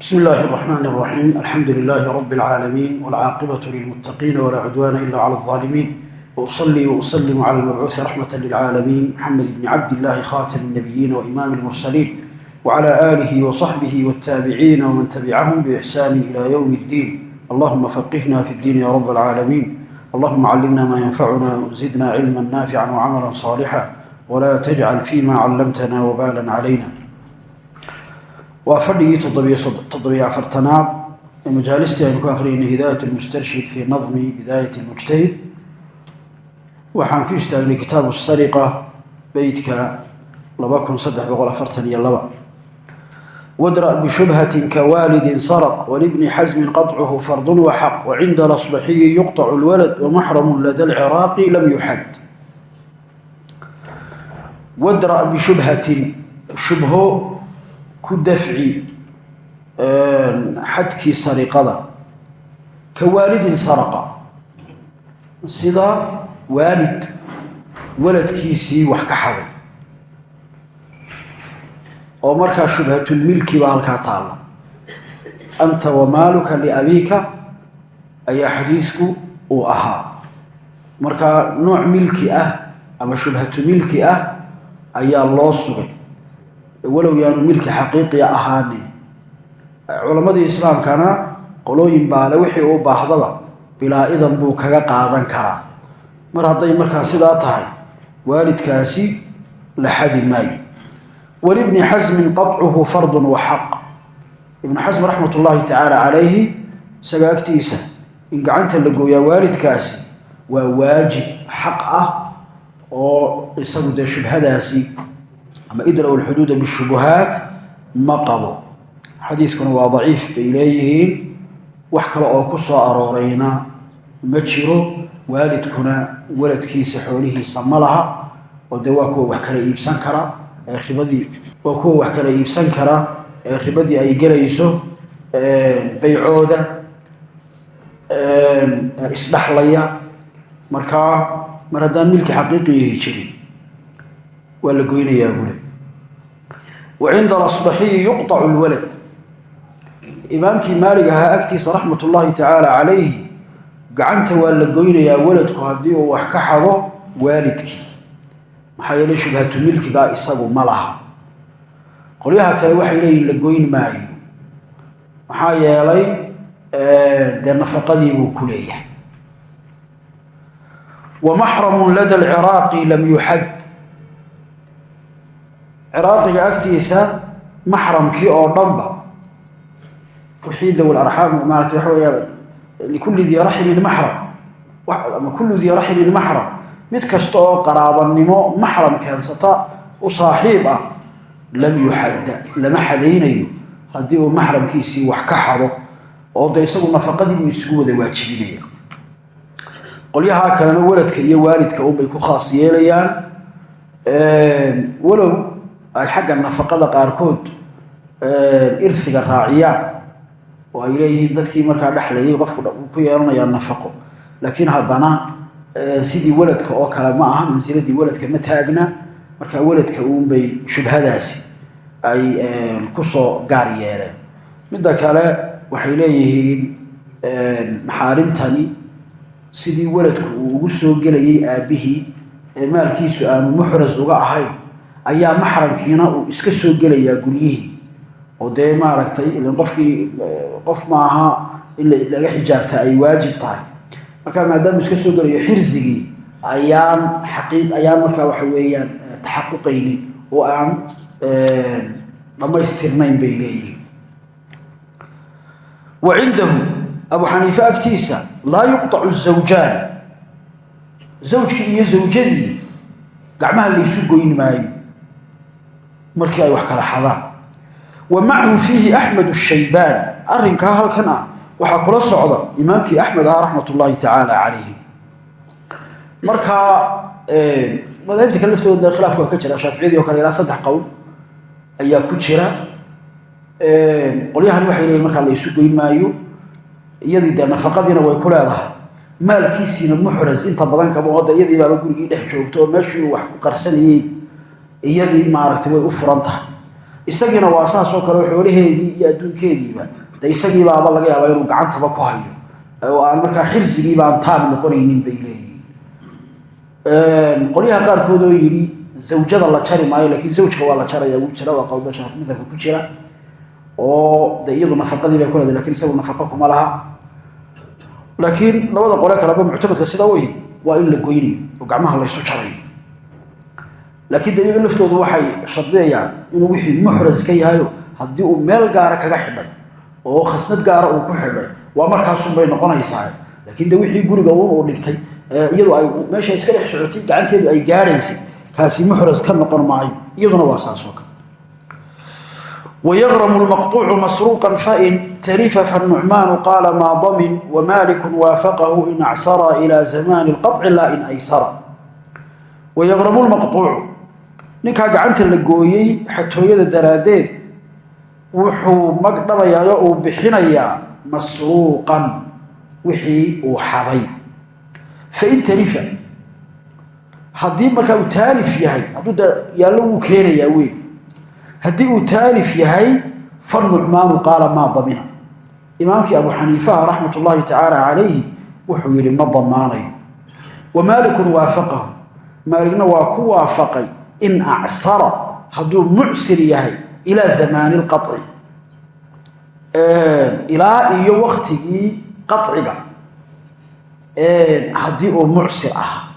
بسم الله الرحمن الرحيم الحمد لله رب العالمين والعاقبة للمتقين ولا عدوان إلا على الظالمين وأصلي وأسلم على المبعوث رحمة للعالمين محمد بن عبد الله خاتم النبيين وإمام المرسلين وعلى آله وصحبه والتابعين ومن تبعهم بإحسان إلى يوم الدين اللهم فقهنا في الدين يا رب العالمين اللهم علمنا ما ينفعنا وزدنا علما نافعا وعملا صالحا ولا تجعل فيما علمتنا وبالا علينا waa fadhigii toddobiyo afartanaad ee majaalistii aynu ku akhriyayna hidaayat lmustarshid fii nadmi bidaayat lmujtahid waxaan ku istaagnay kitaabu sariqa beytka wadra' bishubhatin kawaalidin sarq walibni xasmin qaطcuhu fardun waxaq wacinda lasbaxiyi yuqطacu lwalad wamaxramu lada lciraaqi lam yuxad wadra' bishubhatin shubho ku dafci xadkii sariqada ka waalidin saraqa. Sida waalid waladkiisii wax ka xaday. Oo markaa shubhatulmilki baa halkaa taalla. Anta wamaaluka liabiika ayaa xadiisku uu ahaa. Markaa nooc milki ah ama shubhatu milki ah ayaa loo sugay walow yaanu milki xaqiiqiya ahaanin. Culammadii islaamkana qolooyin baale wixii uu baahdaba bilaa idan buu kaga qaadan karaa. Mar hadday markaa sidaa tahay waalidkaasi la xadi maayo. Walibni xasmin qaطcuhu fardun wa xaq. Ibnu xasm raxmat ullaahi tacaala calayhi isaga agtiisa in gacanta la gooyaa waalidkaasi waa waajib xaq ah oo isagu shubhadaasi ama idra lxuduuda bishubuhaat ma qabo. Xadiidkuna waa daciif bay leeyihiin. Wax kale oo ku soo aroorayna ma jiro. Waalidkuna waladkiisa xoolihiisa ma laha. Oo dee waa kuwa wax kala iibsan kara ee ribadii waa kuwa wax kala iibsan kara ee ribadii ay gelayso baycooda isdhaxlaya. Markaa mar haddaan milki xaqiiqiyahi jirin waa la goynayaa bule wa cinda alasbaxiyi yuqطacu lwalad imaamkii maalig ahaa agtiisa raxmat ullaahi tacaala calayhi gacanta waa la goynayaa waladku haddii uu wax ka xado waalidkii. Maxaa yeelay shubhatu milkigaa isagu ma laha. Qolyaha kale waxay leeyihiin la goyn maayo. Maxaa yeelay dee nafaqadii buu ku leeyahay. Wa ciraaqiga agtiisa maxramkii oo dhanba wixii dawl arxaam maarata waxa weya likulli dii raxmin maxram ama kullu dii raxmin maxram mid kasta oo qaraabanimo maxram keensata u saaxiib ah lam yuxadda lama xadaynayo haddii uu maxramkiisii wax ka xado oo de isagu nafaqadii buu isugu wada waajibinaya. Qolyahaa kalena waladka iyo waalidka unbay ku khaas yeelayaan walow ay xagga nafaqada qaarkood irsiga raaciyaan oo ay leeyihiin dadkii markaa dhexlayay qofku ku yeelanayaa nafaqo. Laakiin haddana sidii waladka oo kale ma aha mansiladii waladka ma taagna markaa waladka uunbay shubhadaasi ay ku soo gaar yeeleen. Midda kale waxay leeyihiin maxaarimtani sidii waladku uu ugu soo gelayay aabbihii ee maalkiisu aanu muxras uga ahayn ayaa maxramkiina uu iska soo gelayaa guryihii. Oo dee maaragtay ilan qofkii qof maaha in laga xijaabta ay waajib tahay. Marka maadaama iska soo gelayo xirsigii ayaan xaqii ayaan markaa waxa weeyaan taxaquqaynin oo aan dhammaystirnayn bay leeyihiin. Wa cindahu abu xaniife agtiisa laa yuqطacu zawjaan zawjkii iyo zawjadii gacmaha laysu goyn maayo markii ay wax kala xadaan. Wa macahu fiihi axmed shaybaan. Arrinkaa halkan ah waxaa kula socda imaamkii axmed ah raxmat ullaahi tacaala calayhi. Markaa madaahibta kale laftooda khilaafka ka jira shaaficiyadii o kale ilaa saddex qowl ayaa ku jira. Qolyahani waxay leeyihiin markaa la isu goyn iyadii dee nafaqadiina way ku leedahay. Maalkiisiina muxras inta badan kaba hadda iyadii baaba gurigii dhex joogto oo meeshii uu wax ku qarsanayey iyadii maaragtay way u furan tahay. Isagiina waa saasoo kale xoolaheedii iyo adduunkeediiba de isagiibaaba laga yaaba inuu gacantaba ku hayo. Oo aan markaa xirsigiiba aan taab noqonaynin bay leeyihiin qolyaha qaarkood oo yidhi zawjada la jari maayo lakiin zawjka waa la jaraya wuu jira waa qowdasha madhabka ku jira. Oo de iyadu nafaqadii bay kuleedahay laakiin isagu nafaqo kuma laha. Laakiin labada qole kaleba muctamadka sida wey waa in la goynayo oo gacmaha laysu jarayo laakiin de iyaga laftoodu waxay shardiyayaan inuu wixii muxras ka yahayo haddii uu meel gaara kaga xidhay oo khasnad gaara uu ku xidhay waa markaasunbay noqonaysaa laakiin de wixii guriga un uu dhigtay iyadu ay meesha iska dhex socotay gacanteedu ay gaadhaysay kaasi muxras ka noqon maayo iyaduna waa saas oo kale ويغرم المقطوع مسروقا فإن تلف فالنعمان قال ما ضمن ومالك وافقه إن اعسر إلى زمان القطع لا إن أيسر ويغرم المقطوع ninkaa gacanta la gooyey xatooyada daraaddeed wuxuu magdhabayaa uu bixinayaa masruuqan wixii uu xaday. Fain talifa haddii markaa uu taalif yahay hadduu yaallo wuu keenayaa wey haddii uu taalif yahay fanucmaanu qaala maa damina. Imaamkii abu xaniifaha raxmat ullaahi tacaala calayhi wuxuu yidhi ma damaanayo wa maalikun waafaqahu. Maaligna waa ku waafaqay in acsara hadduu mucsir yahay ilaa zamaani lqaci ilaa iyo waktigii qaciga haddii uu mucsir ahaa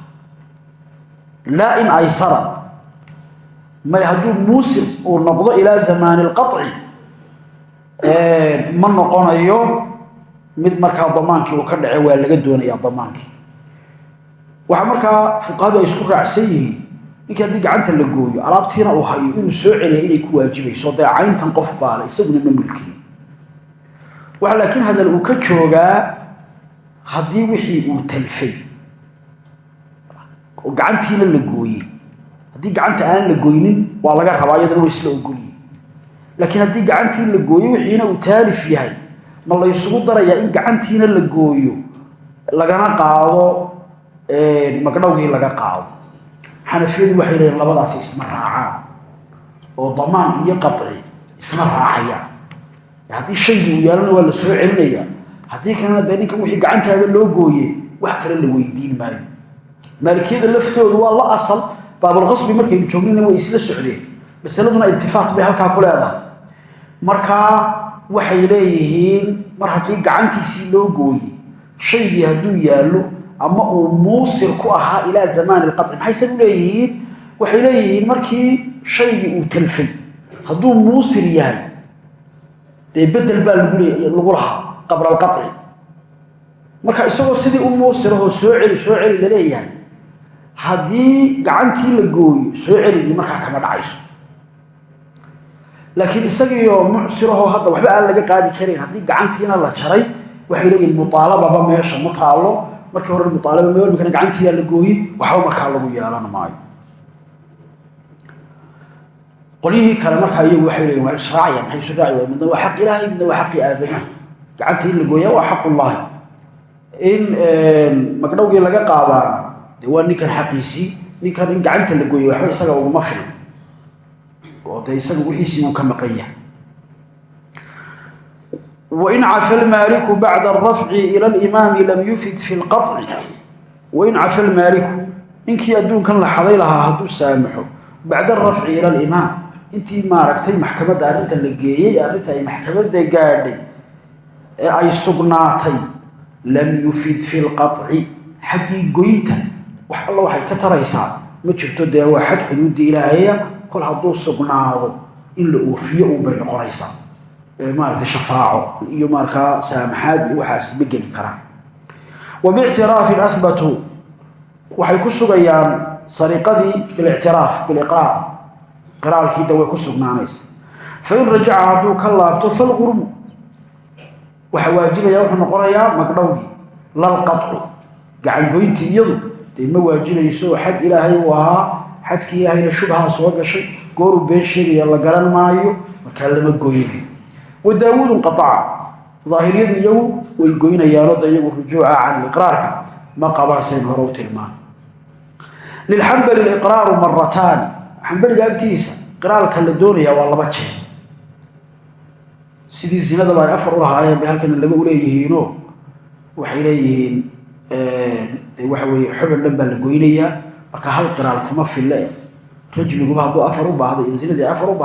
laa in aysara. May hadduu muusir uu noqdo ilaa zamaani lqaci ma noqonayo mid markaa damaankii uu ka dhace waa laga doonayaa damaankii waxaa markaa fuqahadu ay isku raacsan yihiin ninkii haddii gacanta la gooyo alaabtiina uu hayo inuu soo celiya inay ku waajibayso dee cayntan qof baale isaguna ma mulkiyo waxa laakiin hadal uu ka joogaa haddii wixii uu talfay. Oo gacantiina la gooyey. Haddii gacanta aan la goynin waa laga rabaa iyadana wa isla ogolyihi laakiin haddii gacantii la gooyo wixiina uu taalif yahay ma laysugu darayaa in gacantiina la gooyo lagana qaado magdhowgii laga qaado xanafiyadu waxay leeyiin labadaasi isma raacaan oo damaan iyo qaci isma raacayaan. Haddii shaygii uu yaalana waa la soo celinayaa. Haddii kalena dee ninkan wixii gacantaaba loo gooye wax kale la weydiin maayo. Maalikiyada laftoodu waa la asal baabulqasbi markaynu joognina way isla socdeen. Masaladuna iltifaat bay halkaa ku leedahay. Markaa waxay leeyihiin mar haddii gacantiisii loo gooye shaygii hadduu yaallo ama uu muusir ku ahaa ilaa zamaani lqaci maxayse u leeyihiin? Waxay leeyihiin markii shaygii uu talfay hadduu muusir yahay dee bedel baa lagu lahaa qabla alqaci marka isagoo sidii u muusirahoo soo celi soo celi la leeyahay haddii gacantii la gooyo soo celidii markaa kama dhacayso. Laakiin isagiioo mucsirahoo hadda waxba aan laga qaadi karayn haddii gacantiina la jaray waxay leeyihiin muaalababa meesha ma taalo markii hore muaalaba mimikana gacantiiyaa la gooyey. Waxba markaa lagu yeelan maayo. Qolyihii kale markaa iyagu waxay leeyihiin waa israacaya maxay isu midna waa xaq ilaahay midna waa xaqii aadamaha gacanta la gooya waa xaqullaahi in magdhowgii laga qaadaana de ninkan xaqiisii ninkan in gacanta la gooyay waxba isaga uguma filan. Oo de isaga wixiisii uu ka maqan yahay wain cafa lmaaliku bacda arafci ila alimaami lam yufid fi lqaci wain cafa lmaaliku ninkii adduunkan la xaday lahaa hadduu saamaxo bacda arafci ila alimaam intii maaragtay maxkamadda arrinta la geeyey arrinta ay maxkamadda gaadhay ee ay sugnaatay lam yufid fi lqaci xaggii goynta wax alla waxay ka taraysaa ma jirto dee waa xad xuduudda ilaahaya kol hadduu sugnaado in la oofiyo uunbay noqonaysaa maaragtay shafaaco iyo markaa saamaxaad waxaas ma geli wa bictiraafin ahbatuu waxay ku sugayaan sariqadii bilictiraaf biliqraar qiraalkiida way ku sugnaanaysa. Fain rajaca hadduu ka laabto falqurmu waxa waajibaya wuxuu noqonayaa magdhowgii lalqacu gacangoyntii iyadu dee ma waajibayso xad ilaahay uu xadkii ilaahayna shubhaa soo gashay gooruu been sheegaya la garan maayo markaa lama goynayo wa daawuudun qaaca daahiriyadu iyagu way goynayaanoo da iyagu rujuuca can iqraarka. Ma qabaan sayn hore u tilmaamay. Lilxambali liqraaru marataani xambaliga agtiisa iqraalka la doonayaa waa laba jeer. Sidii zinadaba ay afar u lahaayeen bay halkana laba uleeyihiinoo waxay leeyihiin de waxa weeye xubin dhan baa la goynayaa. Marka hal qiraal kuma fille rajliguba hadduu afar u baahday u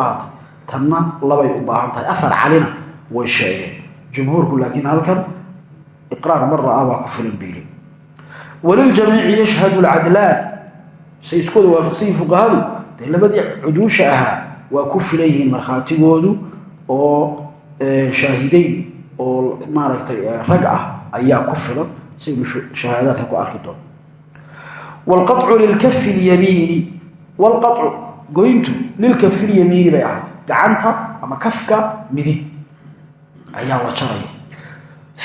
tanna labay u baahan tahay. Afar calina way sheegeen. Jumhuurku laakiin halkan iqraar mar ra'a ku filan biili. Waliljamiici yashhadu lcadlaan say isku fuqahadu dee labadii cuduusha ahaa waa ku filan markhaatigoodu oo shaahideyn oo maaragtay rag ah ayaa ku filan. Saynu shahaadaadka ku arki doono wlqacu lilkafi lyamiini wlqacu goyntu lilkafi lyamiini bay ahayd. Gacanta ama kafka midig ayaa la jaraya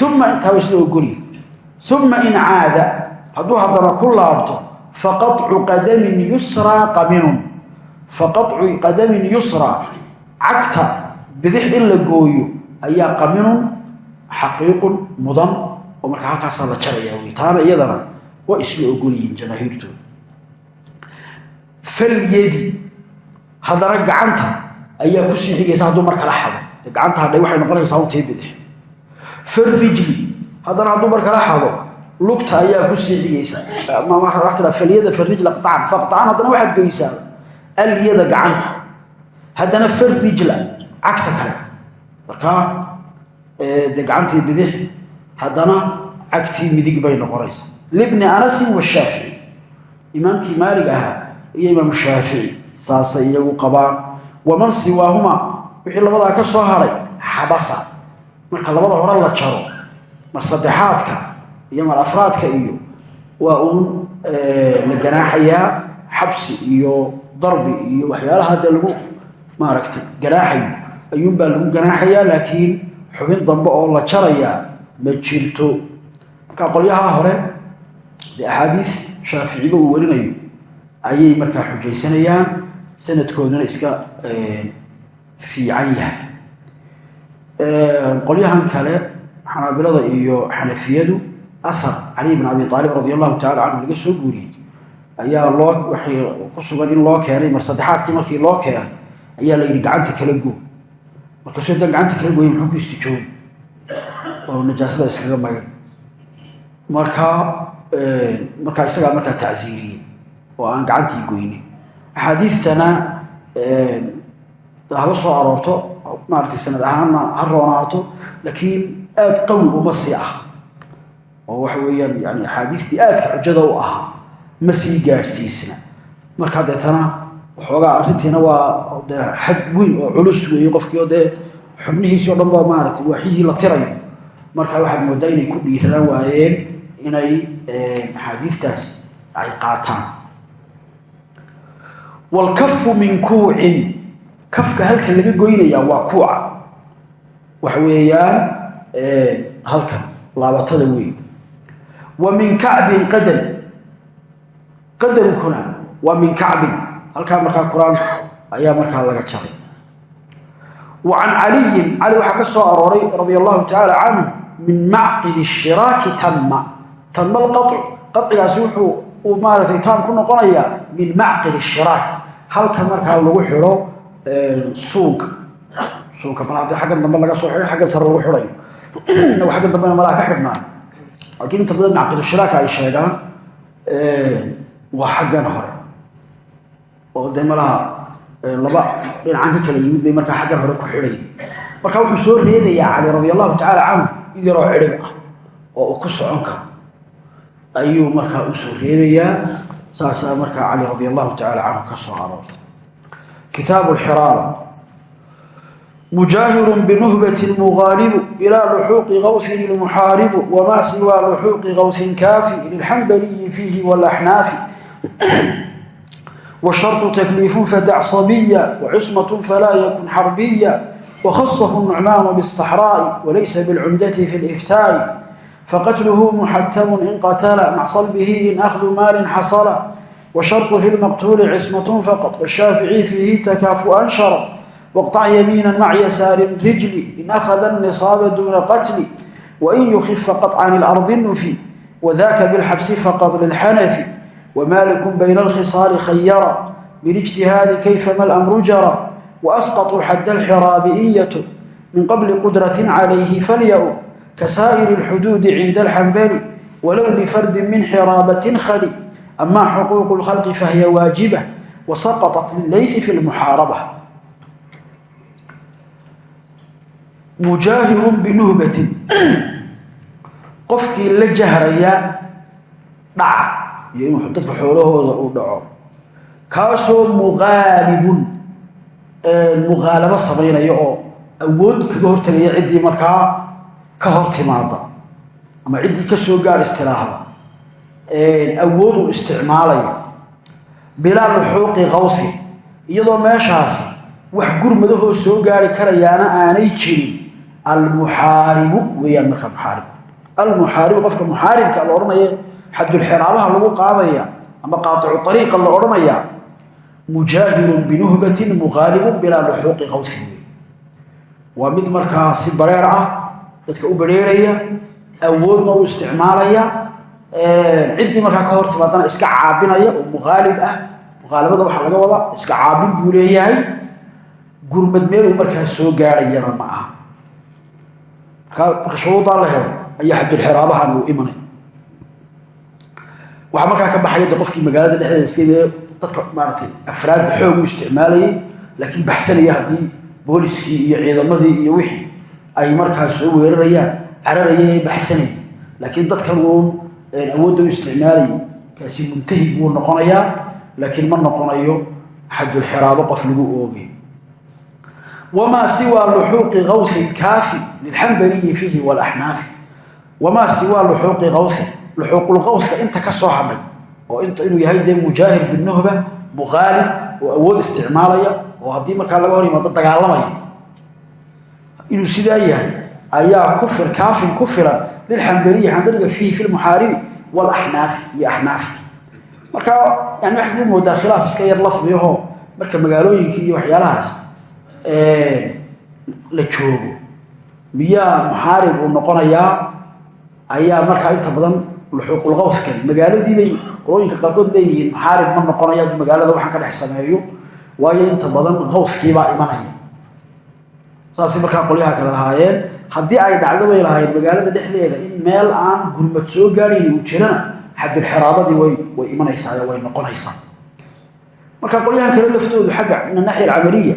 uma intaaba sida uma in caada hadduu haddana ku laabto faqacu qadamin yusraa qaminun. Faqacu qadamin yusraa cagta bidix in la gooyo ayaa qaminun xaqiiqun mudan oo markaa halkaasaa la jaraya wy iyadana waa isla ogol yihiin jamaahiirtooda falyadi haddana gacanta ayaa ku sii xigaysa hadduu mar kala xado gacanta hadhay waxay noqonaysaa untii bidix farijli haddana hadduu mar kala xado lugta ayaa ku sii xigaysa. Falyada farijla qacan faqacan haddana waxaad goysaa alyada gacanta. Haddana farijla cagta kale. Markaa de gacantii bidix haddana cagtii midig bay noqonaysa libni anasin washaafici imaamkii maalig ahaa iyo imaam shaafici saasay iyagu qabaan. Waman siwaahuma wixii labadaa ka soo haray xabasa. Marka labada hore la jaro mar saddexaadka iyo mar afraadka iyo waa uun la ganaaxayaa xabsi iyo darbi iyo waxyaalaha dee lagu maaragtay ganaaxayo. Ayuunbaa lagu ganaaxayaa laakiin xubin dambe oo la jarayaa ma jirto. Marka qolyaha hore dee axaadiis shaaficiba uu warinayo. Ayay markaa xujaysanayaan sanadkooduna iska fiican yahay. Qolyahan kale xanaabilada iyo xanafiyadu ahar cali bn abi aalib radi allahu tacala canhu laga soo guuriyey ayaa loo waxay ku sugan in loo keenay mar saddexaadkii markii loo keenay ayaa la gacanta kala goo markaasuu dan gacanta kala gooyay muxuu ku istijoobi oo najaasada iskaga magan. Markaa markaa isagaa markaa tacsiiriyey oo aan gacantii goynin axaadiistana haba soo aroorto maaragtay sanad ahaanna ha roonaato laakiin aada qawi uma sii ah oo waxa weeyaan yani axaadiistii aadka xujada u ahaa ma sii gaadhsiisna markaa deetana waxoogaa arrintiina waa xad weyn oo culus weeye qofkii oo dee xubnihiisii o dhan ba waaxyihii la tirayo. Marka waxaad moodaa inay ku dhiiraraan waayeen inay axaadiistaasi ay qaataan walkafu min kuucin kafka halka laga goynaya waa kuuca waxa weeyaan halkan laabatada weyn wa min kacbin qadam qadamkuna waa min kacbin halkaa markaa qur'aanka ayaa markaa laga jaray wa can caliyin cali waxaa ka soo arooray radia allahu tacaala canhu min macqid shiraaki tamma tamma alqacu qacigaasi wuxuu uu maaragtay taam ku noqonayaa min macqid shiraak halka markaa lagu xidho suunka. Suunka mal haddii xaggan dambe laga soo xidhay xaggan sare lagu xidhayo. Xaggan dambena malaha ka xidhnaa laakiin inta badan macqid shiraaka ay sheegaan waa xaggan hore. Oo dee laba dhinacaan ka kala yimid bay markaa xaggan hore ku xidhaya marka wuxuu soo reebayaa cali radi allahu tacaala canhu id ah oo ku socon karo ayuu markaa u soo reebayaa saasaa markaa cali radi allahu tacala canhu ka soo arooray kitaab xiraaba mujaahiru binuhbati muqaaribu ilaa luxuuqi qawsin ilmuxaaribu wamaa siwaa luxuuqi qawsin kaafi lilxambaliyi fiihi walaxnaafi washartu takliifun fadac sabiya wacusmatun falaa yakun xarbiya wakhasahu nucmaanu biاsaxraa'i walaysa bilcumdati fi liftaai faqatluhu muxatamu in qatala mac salbihi in ahdu maalin xasala washarqu fi lmaqtuuli cismatun faqad washaafici fiihi takaafu'an shara waqtac yamiinan mac yasaarin rijli in akhada annisaaba duuna qatli wain yukifa qaطcan ilardi nufi wadaka bilxabsi faqad lilxanafi wamalikun bayna alkhisaali khayara bilijtihaadi kayfama alamru jara waasqaطuu xadda alxiraabi in yatub min qabli qudratin calayhi falya-u kasaa'iri اlxuduudi cinda alxambali walow lifardin min xiraabatin khali amaa xuquuqu اlkhalqi fahiya waajiba wasaqaطat lilayfi fi lmuxaaraba mujaahirun binuhbatin qofkii la jahraya dhaca iyo inuu dadka xoolahooda uu dhaco kaasoo muqaalibun muqaalabo samaynaya oo awood kaga hortagaya ciddii markaa ka hor ama ciddii ka soo gaar istiraahda awood uu isticmaalaya bilaa luxuuqi qawsi iyadoo meeshaasi wax gurmadahoo soo gaari karayaana aanay jirin. Almuxaaribu weeyaan markaa muxaarib almuxaaribu qofka muxaaribka la odhanaya xadulxiraabaha lagu qaadaya ama qaaicu ariiqa la odhanaya mujaahirun binuhbatin muqaalibun bilaa luxuuqi qawsi wey waa mid markaa si bareer ah dadka u bareeraya awoodna u isticmaalaya ciddii markaa ka hor timaadana iska caabinaya oo muqaalib ah muqaalibada waxaa laga wadaa iska caabin buu leeyahay gurmad meeluu markaa soo gaadhayana ma aha. Marka shuruudaa la helo ayaa xadulxiraabahan uu imanay. Waxaa markaa ka baxaya qofkii magaalada dhexdeeda iskadee dadka maaratay afraadda xoog u isticmaalayay laakiin baxsanaya haddii booliskii iyo ciidamadii iyo wixii ay markaa soo weerarayaan cararaya ee laakiin dadkan uun awoodda u isticmaalayay kaasi muntahib buu noqonayaa laakiin ma noqonayo xadulxiraabo qof lagu oogay. Wamaa siwaa luxuuqi kawsin kaafi lilxambaliyi fiihi walaxnaafi wamaa siwaa luxuuqi kawsin luxuuqulqawska inta ka soo hadhay oo inuu yahay dee mujaahir binuhba muqaalib oo awood isticmaalaya oo haddii markaa laga hor yimaado dagaalamaya inuu sidaa yahay ayaa kaafin ku filan lilxambaliyi xambaliga fiihi fi lmuxaaribi walaxnaafi iyo axnaafti. Marka yani waxaad ii moodaa khilaaf iska yar lafdiaho marka magaalooyinka iyo waxyaalahaas la joogo. Miyaa muxaarib uu noqonayaa ayaa markaa inta badan luxuuqulqawskan magaaladii bay qolooyinka qaarkood leeyihiin muxaarib ma noqonayo hadduu magaalada waxaan ka dhex sameeyo. Waayo inta badan qawskiibaa imanaya saasay markaa qolyaha kale lahaayeen. Haddii ay dhacdo bay lahaayeen magaalada dhexdeeda in meel aan gurmad soo gaadhayn uu jirana xadulxiraabadii way way imanaysaa way noqonaysaa. Marka qolyahan kale laftoodu xagga min anaxya alcamaliya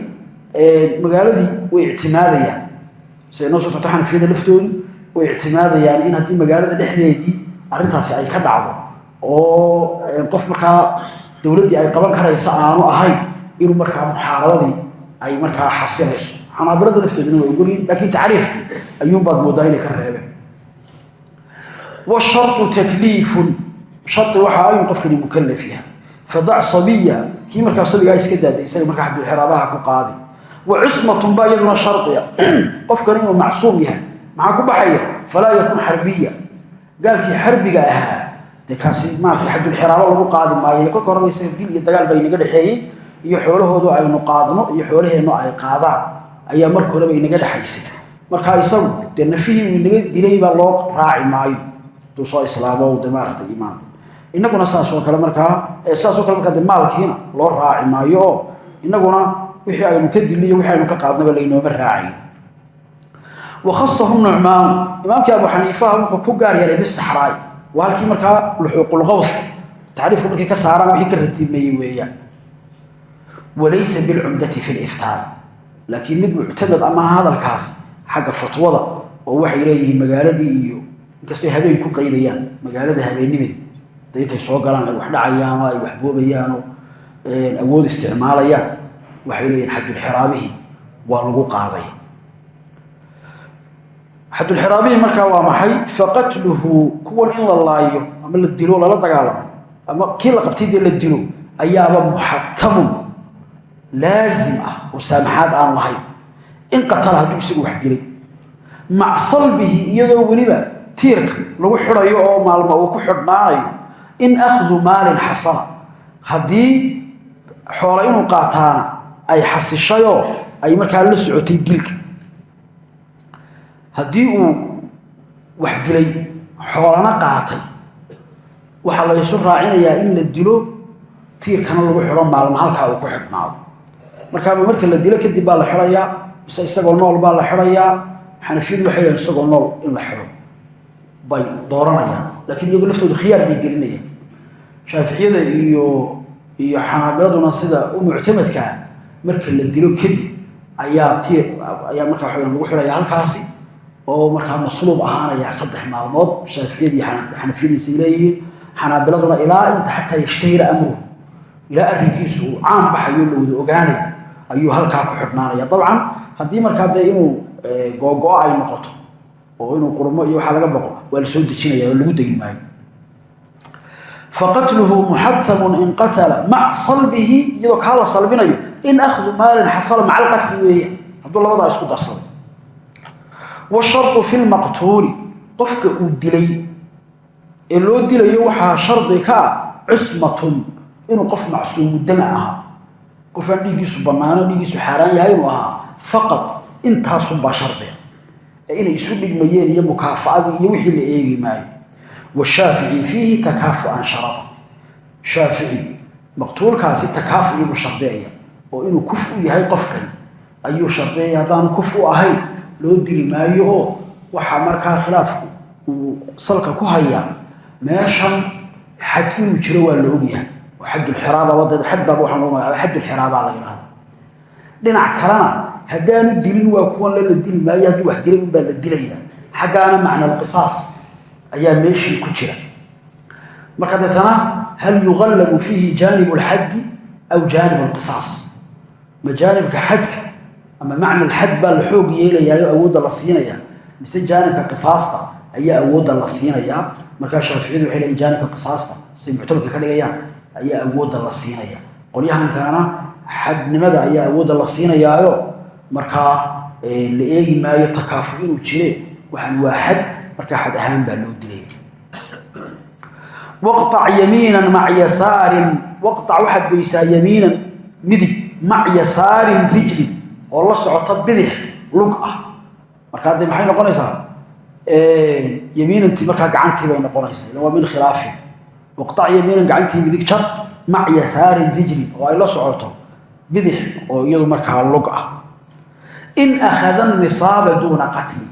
magaaladii way ictimaadayaan. Sida soo socto xanafiyada laftoodu way ictimaadayaan in haddii magaalada dhexdeedii arrintaasi ay ka dhacdo oo qof markaa dowladdii ay qaban karaysa aanu ahayn inuu markaa muxaarabadii ay markaa xasilayso xanaabilada laftooduna way ogolyihin laakiin tacriifkii ayuunbaad mooddaa inay ka reebeen. Washarطu takliifun shari waxaa ayun qofkani mukalaf yahay. Fadac sabiya kii markaa sabigaa iska daaday isaga markaa xadulxiraabaha ku qaadi. Wa baa iyaduna shardiya qofkan inuu macsuum yahay maxaa ku baxaya? Falaa yakun xarbiya gaalkii xarbiga ahaa dee kaasi maarata xadulxiraabo lagu qaadi maayo kolka horeba dil iyo dagaal baa inaga dhexeeyey iyo xoolahoodu aynu qaadno iyo xoolaheennu ay qaadaan ayaa marka horeba inaga dhexaysay markaa isagu dee nafihii inaga dilay baa loo raaci maayo. Haduu soo islaamo de maarata imaan inaguna saasoo kale markaa saasoo kale markaa de maalkiina loo raaci maayo oo inaguna wixii aynu ka dilniyo wixii aynu ka qaadnaba laynooma raacay wakhasahu nucmaanu imaamkii abu xaniifaha wuxuu ku gaar yeelay bisaxraay waa halkii markaa luxuuqulqawska tacriifku markay ka saaraan wixii ka ratimeeyey weeyaan walaysa bilcumdati fi liftaari laakiin mid muctamad amaha hadalkaas xagga fatwada oo waxay leeyihiin magaaladii iyo inkastay habeen ku qaydayaan magaalada habeenimeed da intay soo galaan ay wax dhacayaan oo ay wax boobayaan oo awood isticmaalayaan waxay leeyihiin xadulxiraabihii waa lagu qaaday. Xadulxiraabihii markaa waa maxay? Faqatluhu kuwan in la laayo ama la dilo lala dagaalamo ama kii la qabtay dee la dilo ayaaba muxatamun laazim ah oo saamaxaad aan lahayn. In qatala hadduu isagu wax dilay mac salbihi iyadoo weliba tiirka lagu xidhayo oo maalmo uu ku xidhnaanayo in akhdu maalin xasana haddii xoola inuu qaataana ay xasishayoo ay markaa la socotay dilka. Haddii uu wax dilay xoolana qaatay. Waxaa laysu raacinayaa in la dilo tiirkana lagu xidho maalma halkaa uu ku xidhnaado markaama marka la dilo kadib baa la xidhayaa mise isagoo nool baa la xidhayaa xanafiyadu waxay yahan isagoo nool in la xidho. Bay dooranayaan. Laakiin iyagu laftoodu khiyaar bay gelinayaan. Shaaficiyada iyo iyo xanaabiladuna sida u muctamadkaa marka la dilo kadib ayaa tiir ayaa markaa waxa lagu xidhaya halkaasi oo markaa masluub ahaanaya saddex maalmood shaaficiyadii xanafiyadiisay leeyihiin. Xanaabiladuna ilaa inta xataa yashtahira amruhu ilaa arrinkiisu uu caan baxayo la wada ogaanay ayuu halkaa ku xidhnaanaya dabcan haddii markaa dee inuu googo-o ay noqoto oo inuu qurmo iyo waxaa laga baqo waa la soo dejinaya oo lagu dayn maayo. Faqatluhu muxatamun in qatala mac salbihi iyadoo kaa la salbinayo in akhdu maalin xasala maca alqatli weeya hadduu labadaa isku darsaday. Washardu fi lmaqtuuli qofka uu dilay ee loo dilayo waxaa shardi ka ah cusmatun inuu qof macsuumu dama qof aan dhiiggiisu bannaano dhiiggiisu xaaraan yahay inuu ahaa faqad intaasunbaa shardiga ee inay isu dhigmayeen iyo mukaafa'adii iyo wixii la eegi maayo. Washaafici fiihi takaafu'an sharada shaafici maqtuulkaasi takaafu iyuu shardiyaya oo inuu kuf u yahay qofkani ayuu shardiyaya haddaanu kuf u ahayn loo dili maayo oo waxaa markaa khilaafku uu salka ku hayaa meeshan xad inuu jiro waa la ogyahay dhinac kalena haddaanu dilin waa kuwan la dili maayo hadduu wax dilay unbaa la dilaya xaggaana macna alqisaas ayaa meeshii ku jira. Marka deetana hal yuqallabu fiihi jaanib alxaddi aw jaanib alqisaas ma jaanibka xadka ama macna alxad baa la xoog yeelayaayo awoodda la siinaya mise jaanibka qisaasta ayaa awoodda la siinayaa markaa shaaficiyadu waxay leeyiin jaanibka qisaasta siay muctamadka ka dhigayaan ayaa awoodda la siinaya. Qolyahan kalena xadnimada ayaa awoodda la siinayaayo. Markaa la eegi maayo takaafu inuu jire waxaan waa xad markaa xad ahaan baa loo dilay. Waqtac yamiinan mac yasaarin waqtac waxaad goysaa yamiinan midig mac yasaarin rijlin oo la socota bidix lug ah. Markaa dee maxay noqonaysaa? Yamiinantii markaa gacantii bay noqonaysaa waa min khilaafin waqtac yamiinan gacantii midig jar mac yasaarin rijlin oo ay la socoto bidix oo iyadu markaa lug ah. In akhada nisaaba duuna qatli.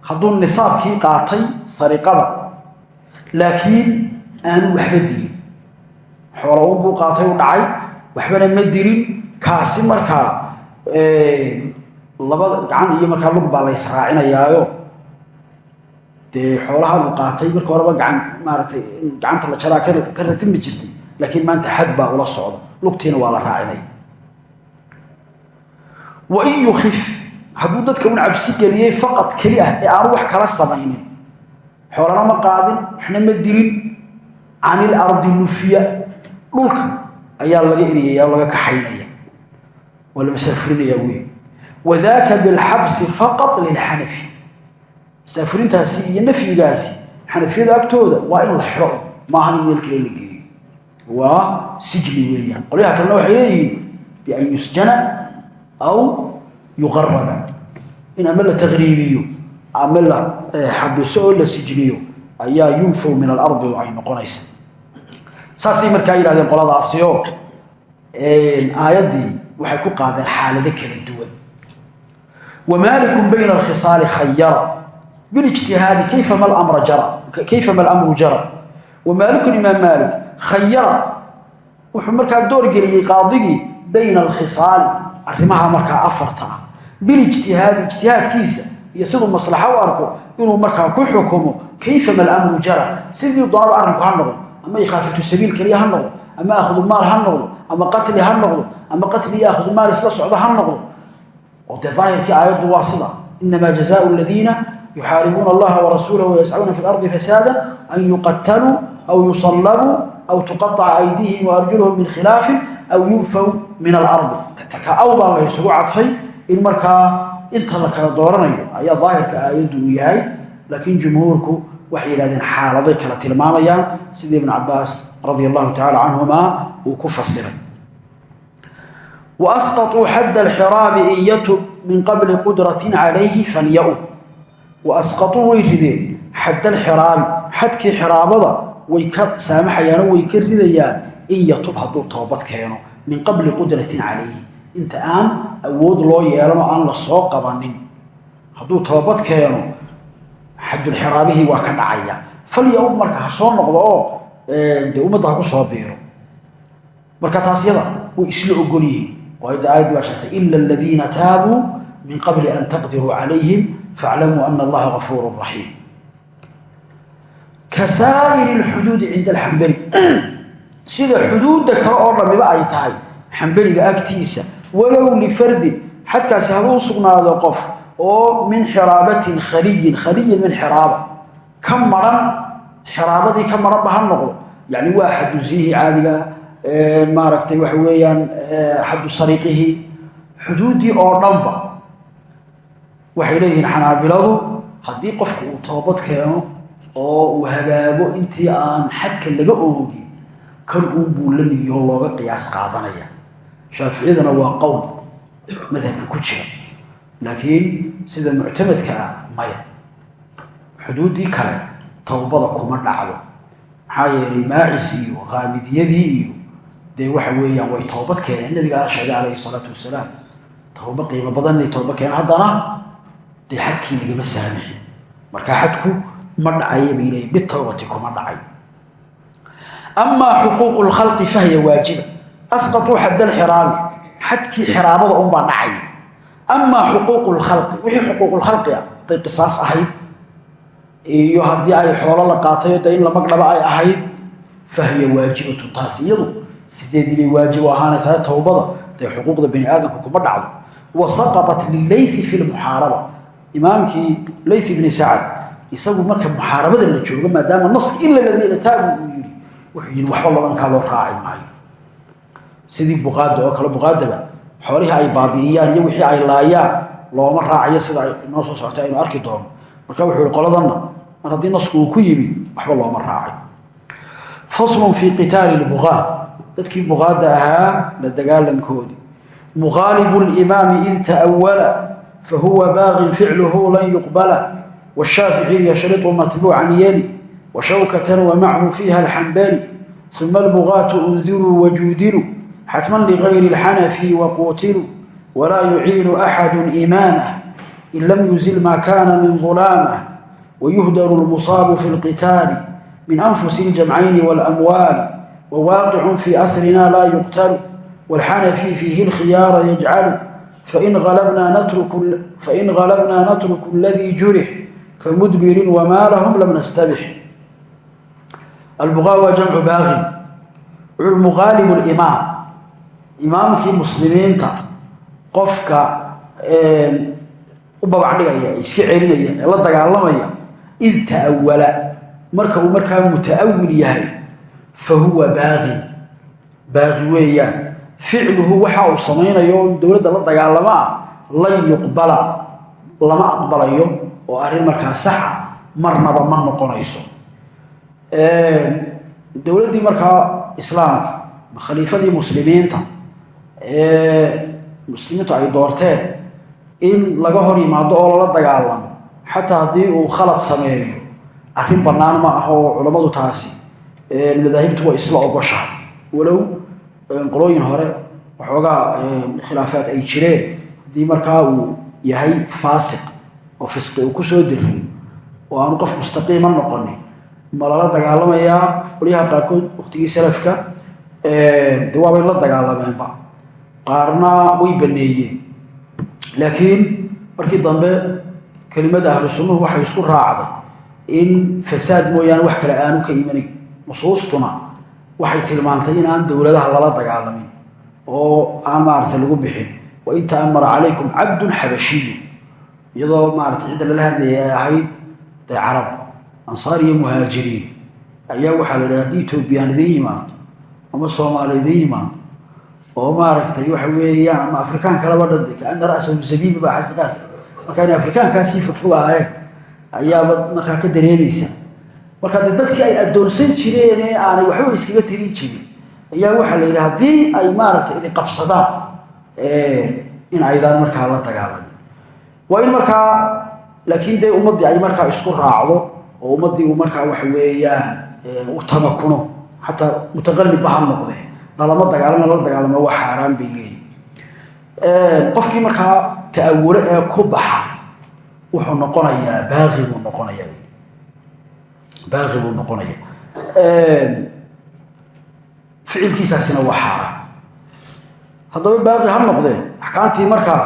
Hadduu nisaabkii qaatay sariqada laakiin aanu waxba dilin. Xoolaunbuu qaatay u dhacay waxbana ma dilin. Kaasi markaa labada gacan iyo markaa lug baa la ysraacinayaayo dee xoolaha uu qaatay? Marka horeba gacan maaragtay gacanta la jaraa ka ratimi jirtay. Laakiin maanta xad baa ula socda. Lugtiina waa la raacinaya wain yukif hadduu dadka un cabsi geliyey faqad keli ah ee aanu wax kala samaynin. Xoolana ma qaadin waxna ma dilin. Can ilardi nufiya dhulka ayaa laga eriyaya laga kaxaynaya. Waa la masaafurinaya wey wadaaka bilxabsi faqad lilxanafi masaafurintaasi iyo nafyigaasi xanafiyada agtooda waa in la xiro maaha in meel kale la geeyo. Waa sijli weeyaan. Qolyaha kalena waxay leeyihiin bian yusjana aw yuqaraba in ama la taqriibiyo ama la xabiso oo la sijniyo ayaa yunfaw min alardi ay noqonaysa. Saasay markaa yidhahdeen qoladaasio aayaddii waxay ku qaadeen xaalado kala duwan. Wamalikun bayna alkhisaali khayara bilijtihaadi jara kayfama alamru jara wamaalikun imaam maalik khayara wuxuu markaa door geliyey qaadigii bayna alkhisaali arrimaha markaa afarta ah bilijtihaadi ijtihaadkiisa iyo siduu maslaxo u arko inuu markaa ku xukumo kayfama alamru jara sidii doonaba arrinku ha noqdo ama ikhaafatu sabiil keliya ha noqdo ama akhdu maal ha noqdo ama qatli ha noqdo ama qatli iyo akhdu maal isla socdo ha noqdo oo dee yuxaaribuuna allaha warasuulahu wayascuuna fi lardi fasaada an yuqataluu aw yusallabuu aw tuqaaca aydiihim waarjuluhum min khilaafin aw yunfaw min alardi marka aw baa la isugu cadfay in markaa inta la kala dooranayo ayaa daahirka aayaddu uu yahay laakiin jumhuurku waxay yidhahdeen xaaladay kala tilmaamayaan sidii ibn cabaas radia allahu tacala canhuma uu ku fasiray wa asqaطuu xadda alxiraabi in yatub min qabli qudratin calayhi falya-u wa asqaطuu way rideen xadda alxiraabi xadkii xiraabada way ka saamaxayaano way ka ridayaan in yatub hadduu toobad keeno min qabli qudratin calayhi inta aan awood loo yeelan oo aan la soo qabanin hadduu toobad keeno xadulxiraabihii waa ka dhacaya falyaum marka ha soo noqdo oo dee ummadda ha ku soo biiro marka taas yada way isla ogol yihiin waayo aayaddii baa sheegtay ila aladiina taabuu min qabli an taqdiruu calayhim faaclamuu ana allaha gafuuru raxiim ka saa'iri lxuduudi cinda alxambali sida xuduudda kale oo dhammiba ay tahay xambeliga agtiisa walow lifardin xadkaasi haba u sugnaado qof oo min xiraabatin khaliyin khaliyin min xiraaba ka maran xiraabadii ka maranba ha noqdo yani waa xadu zinihii caadiga maaragtay xadu sariiqihii xuduuddii oo dhanba waxay leeyihiin xanaabiladu haddii qofku uu toobad keeno oo uu hagaago intii aan xadka laga oogin kan uun buu la mid yaho looga qiyaas qaadanaya. Shaaficiyadana waa qowl madhabka ku jira. Laakiin sida muctamadka ah maya. Xuduuddii kale towbada kuma dhacdo. Maxaa yeelay maacis iyo qaamidiyadii iyo dee waxa weeyaan way toobad keeneen. Nabigaa sheegay calayhi salaatu wasalaam tooba qiimo badan inay tooba keeneen. Haddana dee xadkii lagama saamixin markaa xadku ma dhacaya bay leeyiin bitowbati kuma dhacay. Amaa xuquuqu lkhalqi fahya waajiba asqatuu xadd alxiraabi xadkii xiraabada unbaa dhacay. Amaa xuquuqu lkhalqi wixii xuquuqulkhalqi ah hadday qisaas ahayd iyo haddii ay xoolo la qaatayo de in la magdhaba ay ahayd fahya waajibatu taas iyadu sideedii bay waajib u ahaanaysaa towbada dee xuquuqda bani aadamka kuma dhacdo. Wa saqatat fi lmuxaaraba imaamkii leyth ibni sacad isagu marka muxaarabada la joogo maadaama naski ila ladiina taabu uu wuxuu yidhi waxba lodankaa loo raaci maayo. Sidii buqaada oo kale buqaadaba xoolihii ay baabi'iyaan iyo wixii ay laayaan looma raacayo sida ay noo soo socotay aynu arki doono. Marka wuxuu yihi mar haddii nasku ku yimid waxba looma raacay faslun fii qitaali lbuqaad dadkii buqaadda ahaa la dagaalankoodii muqaalibu limaami id ta'awala fahuwa baaqin ficluhu lan yuqbala washaaficiyu yashriطu matbuucan yeli washawkatan wamachu fiiha alxambali uma albugaatu undiruu wajuudiluu xatman ligayri اlxanafi waquutiluu walaa yuciinu axadu imaamah in lam yuzil maa kana min ظulaamah wayuhdaru lmusaabu fi اlqitaali min anfusi اljamcayni wاlamwaali wawaaqicu fii asrina laa yuqtalu wاlxanafi fiihi اlkhiyaara yajcalu fain galabnaa natruku اladii jurix kamudbirin wamaa lahum lam nastabix albuqaa waa jamcu baaqin wuxuu muqaalibu limaam imaamkii muslimiinta qofka u babacdhigaya iska celinaya ee la dagaalamaya id ta'awala marka uu markaa muta'awil yahay fa huwa baaqin baaqi weeyaan ficluhu waxa uu samaynayo o dowladda la dagaalamo ah lan yuqbala lama aqbalayo oo arrin markaa saxa marnaba ma noqonayso. Dowladdii markaa islaamka khaliifadii muslimiinta ee muslimiintu ay doorteen in laga hor yimaado oo lala dagaalamo xataa haddii uu khalad sameeyo arrin bannaan ma ah oo culammadu taasi madaahibtu way isla ogoshahay. Walow qolooyin hore waxoogaa khilaafaad ay jireen. Haddii markaa uu yahay faasiq oo fisqi uu ku soo diray oo aanu qof mustaqiima noqonin ma lala dagaalamayaa qolyaha qaarkood waktigii salafka de waabay la dagaalameenba. Qaarna way baneeyeen. Laakiin markii dambe kelimada ahlu sunnuhu waxay isku raacday in fasaad mooyaane wax kale aanu ka imanayn nusuustuna waxay tilmaantay in aan dowladaha lala dagaalamin oo aan maarata lagu bixin. Wain ta'amara calaykum cabdun xabashiyu iyadoo maarata cidda lala hadlayay ay ahayd dee carab ansaar iyo muhaajiriin. Ayaa waxaa la idhaha haddii etoobiyaan idin yimaado ama soomaali idin yimaado oo maaragtay waxa weeyaan ama afrikaan kalaba dhade kaana ra'sahu zabiibi baa xasdi qaarka marka afrikaankaasii fogfog ahaayeen ayaaba markaa ka dareemaysa marka de dadkii ay addoonsan jireen ee aanay waxba iskaga tirin jirin ayaa waxaa la yidhi haddii ay maaragtay idin qabsadaan in aydaan markaa la dagaalamin waa in markaa laakiin dee ummaddii ay markaa isku raacdo oo ummaddii uu markaa waxa weeyaan u tamakuno xataa mutaqalibba ha noqdee. Lalama dagaalama lala dagaalamo waa xaaraan bay leeyihiin qofkii markaa ta'awulo ee ku baxa wuxuu noqonayaa baaqi buu noqonayaa baaqi buu noqonaya. Ficilkiisaasina waa xaaraan. Haddaba baaqi ha noqdee axkaamtii markaa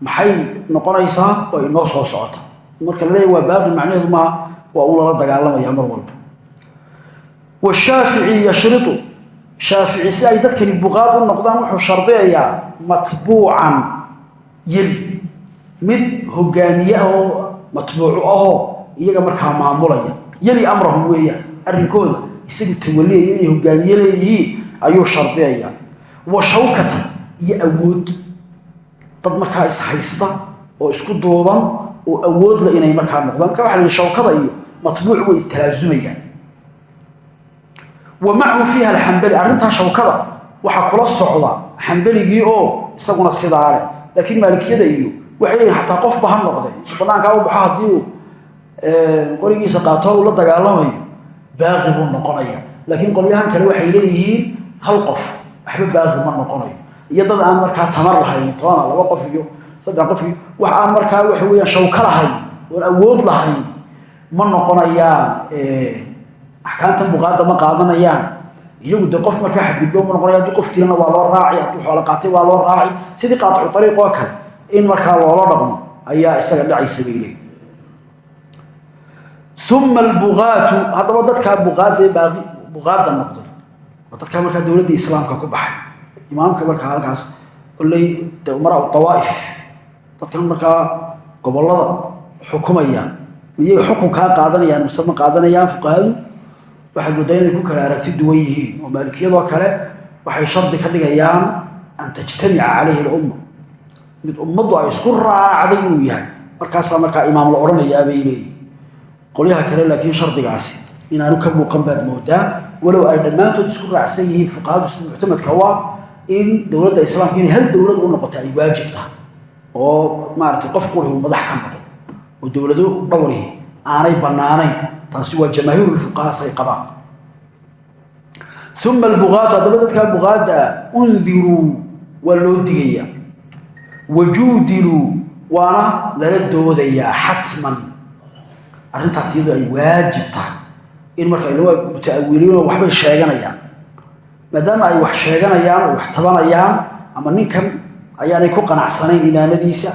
maxay noqonaysaa oo inoo soo socota. Marka la leeya waa baaqi macnaheedu maaha waa uu lala dagaalamaya mar walba. Washaafici yashriu shaafici si ay dadkani buqaad u noqdaan wuxuu shardiyayaa matbuucan yeli. Mid hogaamiye ah oo matbuucu ahoo iyaga markaa maamulaya yeli amrahum weeyaan arrinkooda isagu tawaliyaya inay hogaamiye leeyihiin ayuu shardiyaya wa shawkatan iyo awood. Dad markaa ishaysta oo isku duuban oo awoodla inay markaa noqdaan. Marka waxa la shawkada iyo matbuuc way talaazumayaan wa macahu fiiha alxambali arrintaa shawkada waxaa kula socda xambaligii oo isaguna sidaa leh. Laakiin maalikiyada iyo waxay leeyihiin xataa qofba ha noqde banaankaa u baxo qorigiisa qaato uu la dagaalamayo baaqi buu noqonaya laakiin qolyahan kale waxay leeyihiin hal qof waxba baaqi ma noqonayo. Iyo dad aan markaa tamar lahayn toona laba qof iyo saddex qof iyo wax aan markaa waxa weyaan shawko lahayn oon awood lahayn ma noqonayaan axkaamtan buqaada ma qaadanayaan. Iyagu de qof markaa xadgudbo ma noqonaya haddii qof tirana waa loo raaci hadduu xoolo qaatay waa loo raaci. Sidii qaaticu ariiq kale in markaa loola dhaqmo ayaa isaga dhacaysa bay leey uma albuqaatu haddaba dadkaa buqaadee baaqi buqaada noqday. Oo dadkaa markaa dowladda islaamka ku baxay. Imaamka markaa halkaas kolley de umara dawaaif dadkan markaa gobollada xukumaya miyay xukunkaa qaadanayaan mise ma waxay muddaa inay ku kala aragti duwan yihiin oo maalikiyadoo kale waxay shardi ka dhigayaan an tajtamica calayhi lumma mid ummaddu ay isku raacday inuu yahay. Markaasaa markaa imaam la odhanayaabay leeyihiin qolyaha kale laakiin shardigaasi inaanu ka muuqan baad moodaa walow ay dhammaantood isku raacsan yihiin fuqahadu sida muctamadka waa in dowladda islaamka inay hal dowlad u noqota ay waajib tahay oo maaragtay qof quri uu madax ka noqdo oo dowlado dhowrihi aanay bannaanayn taasi waa jamaahiirulfuqahaas ay qabaan. Uma albuqaatu haddaba dadkaa buqaada ah undiruu waa loo digayaa. Wajuudiluu waana lala doodayaa xatman arrintaas iyadoo ay waajib tahay in marka ilama muta'awiliinoo waxbay sheeganayaan. Maadaama ay wax sheeganayaan oo wax tabanayaan ama ninkan ayaanay ku qanacsanayn imaamadiisa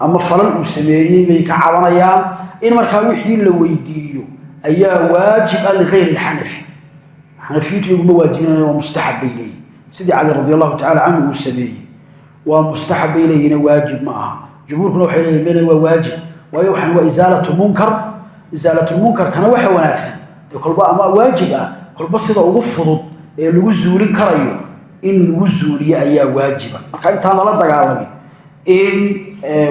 ama falal uu sameeyey bay ka cabanayaan in markaa wixii la weydiiyo ayaa waajib ah ligayr alxanafi xanafiyiintu iyaguma waajibinaya waa mustaxab bay leeyihiin sidii cali radi allahu tacala canhu uu sameeyey waa mustaxab bay leeyihiin waajib ma aha. Jumhuurkuna waxay leeyihiin bena waa waajib waayo waxaan waa isaalatu munkar isaalatulmunkarkana waxa wanaagsan. Dee kolba ama waajib ah kolba sida ugu fudud ee lagu zuulin karayo in lagu zuuliyo ayaa waajiba. Marka intaan lala dagaalamin in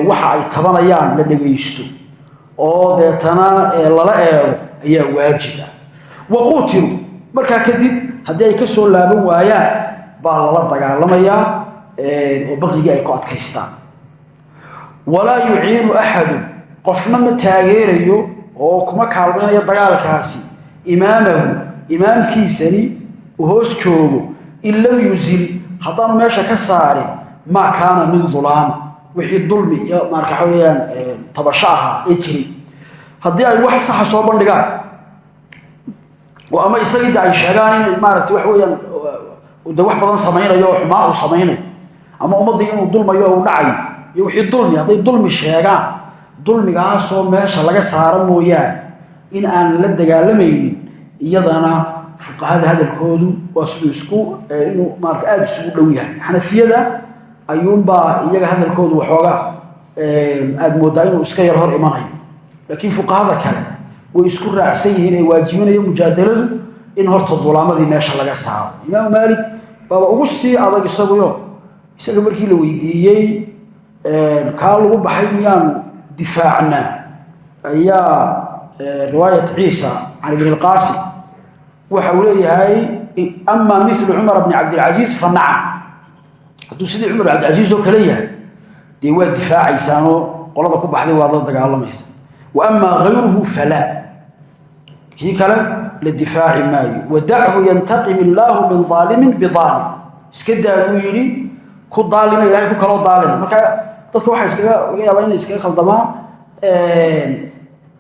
waxa ay tabanayaan la dhegaysto oo deetana lala eego ayaa waajib ah. Waquutilu markaa kadib haddii ay ka soo laaban waayaan baa lala dagaalamayaa oo baqigii ay ku adkaystaan. Walaa yuciinu axadu qofna ma taageerayo oo kuma kaalmaynayo dagaalkaasi. Imaamahu imaamkiisani uu hoos joogo in lam yusil haddaanu meesha ka saarin maa kaana min dulaama wixii dulmi iyo marka waxa weyaan tabasho ahaa ee jiray haddii ay wax saxa soo bandhigaan oo ama isagii de ay sheegaan inay maaragtay wax weyaan de wax badan samaynayo oo uu samaynayo ama ummaddii inuu dulmayo o uu dhacayo iyo wixii dulmi hadday dulmi sheegaan dulmigaasoo meesha laga saaro mooyaane. In aan la dagaalamaynin iyadana fuqahada hadalkoodu waa siduu isku inuu maarata aada isugu dhow yahay. Xanafiyada ayuunbaa iyaga hadalkoodu waxoogaa aada moodaa inuu iska yar hor imanayo. Laakiin fuqahada kale way isku raacsan yihiin ee waajibinayo mujaadaladu in horta dulaamadii meesha laga saaro. Imaamu maalik baaba ugu sii adag isaguyo isaga markii la weydiiyey kaa lagu baxay miyaanu difaacnaa ayaa riwaayat ciisa can ibn ilqaasim waxa uu leeyahay ama milu cumar bni cabdilcasiis fa nacam hadduu sidii cumar cabdilcasiis oo kale yahay dee waad difaacaysaanoo qolada ku baxday waad la dagaalamaysa wa amaa hayruhu falaa kii kale la difaaci maayo wadachu yantaqim illaahu min aalimin biaalim iska daa buu yidhi ku daalima ilahay ku kaloo daalima marka dadka waxaa iskaga laga yaabaa inay iskaga khaldamaan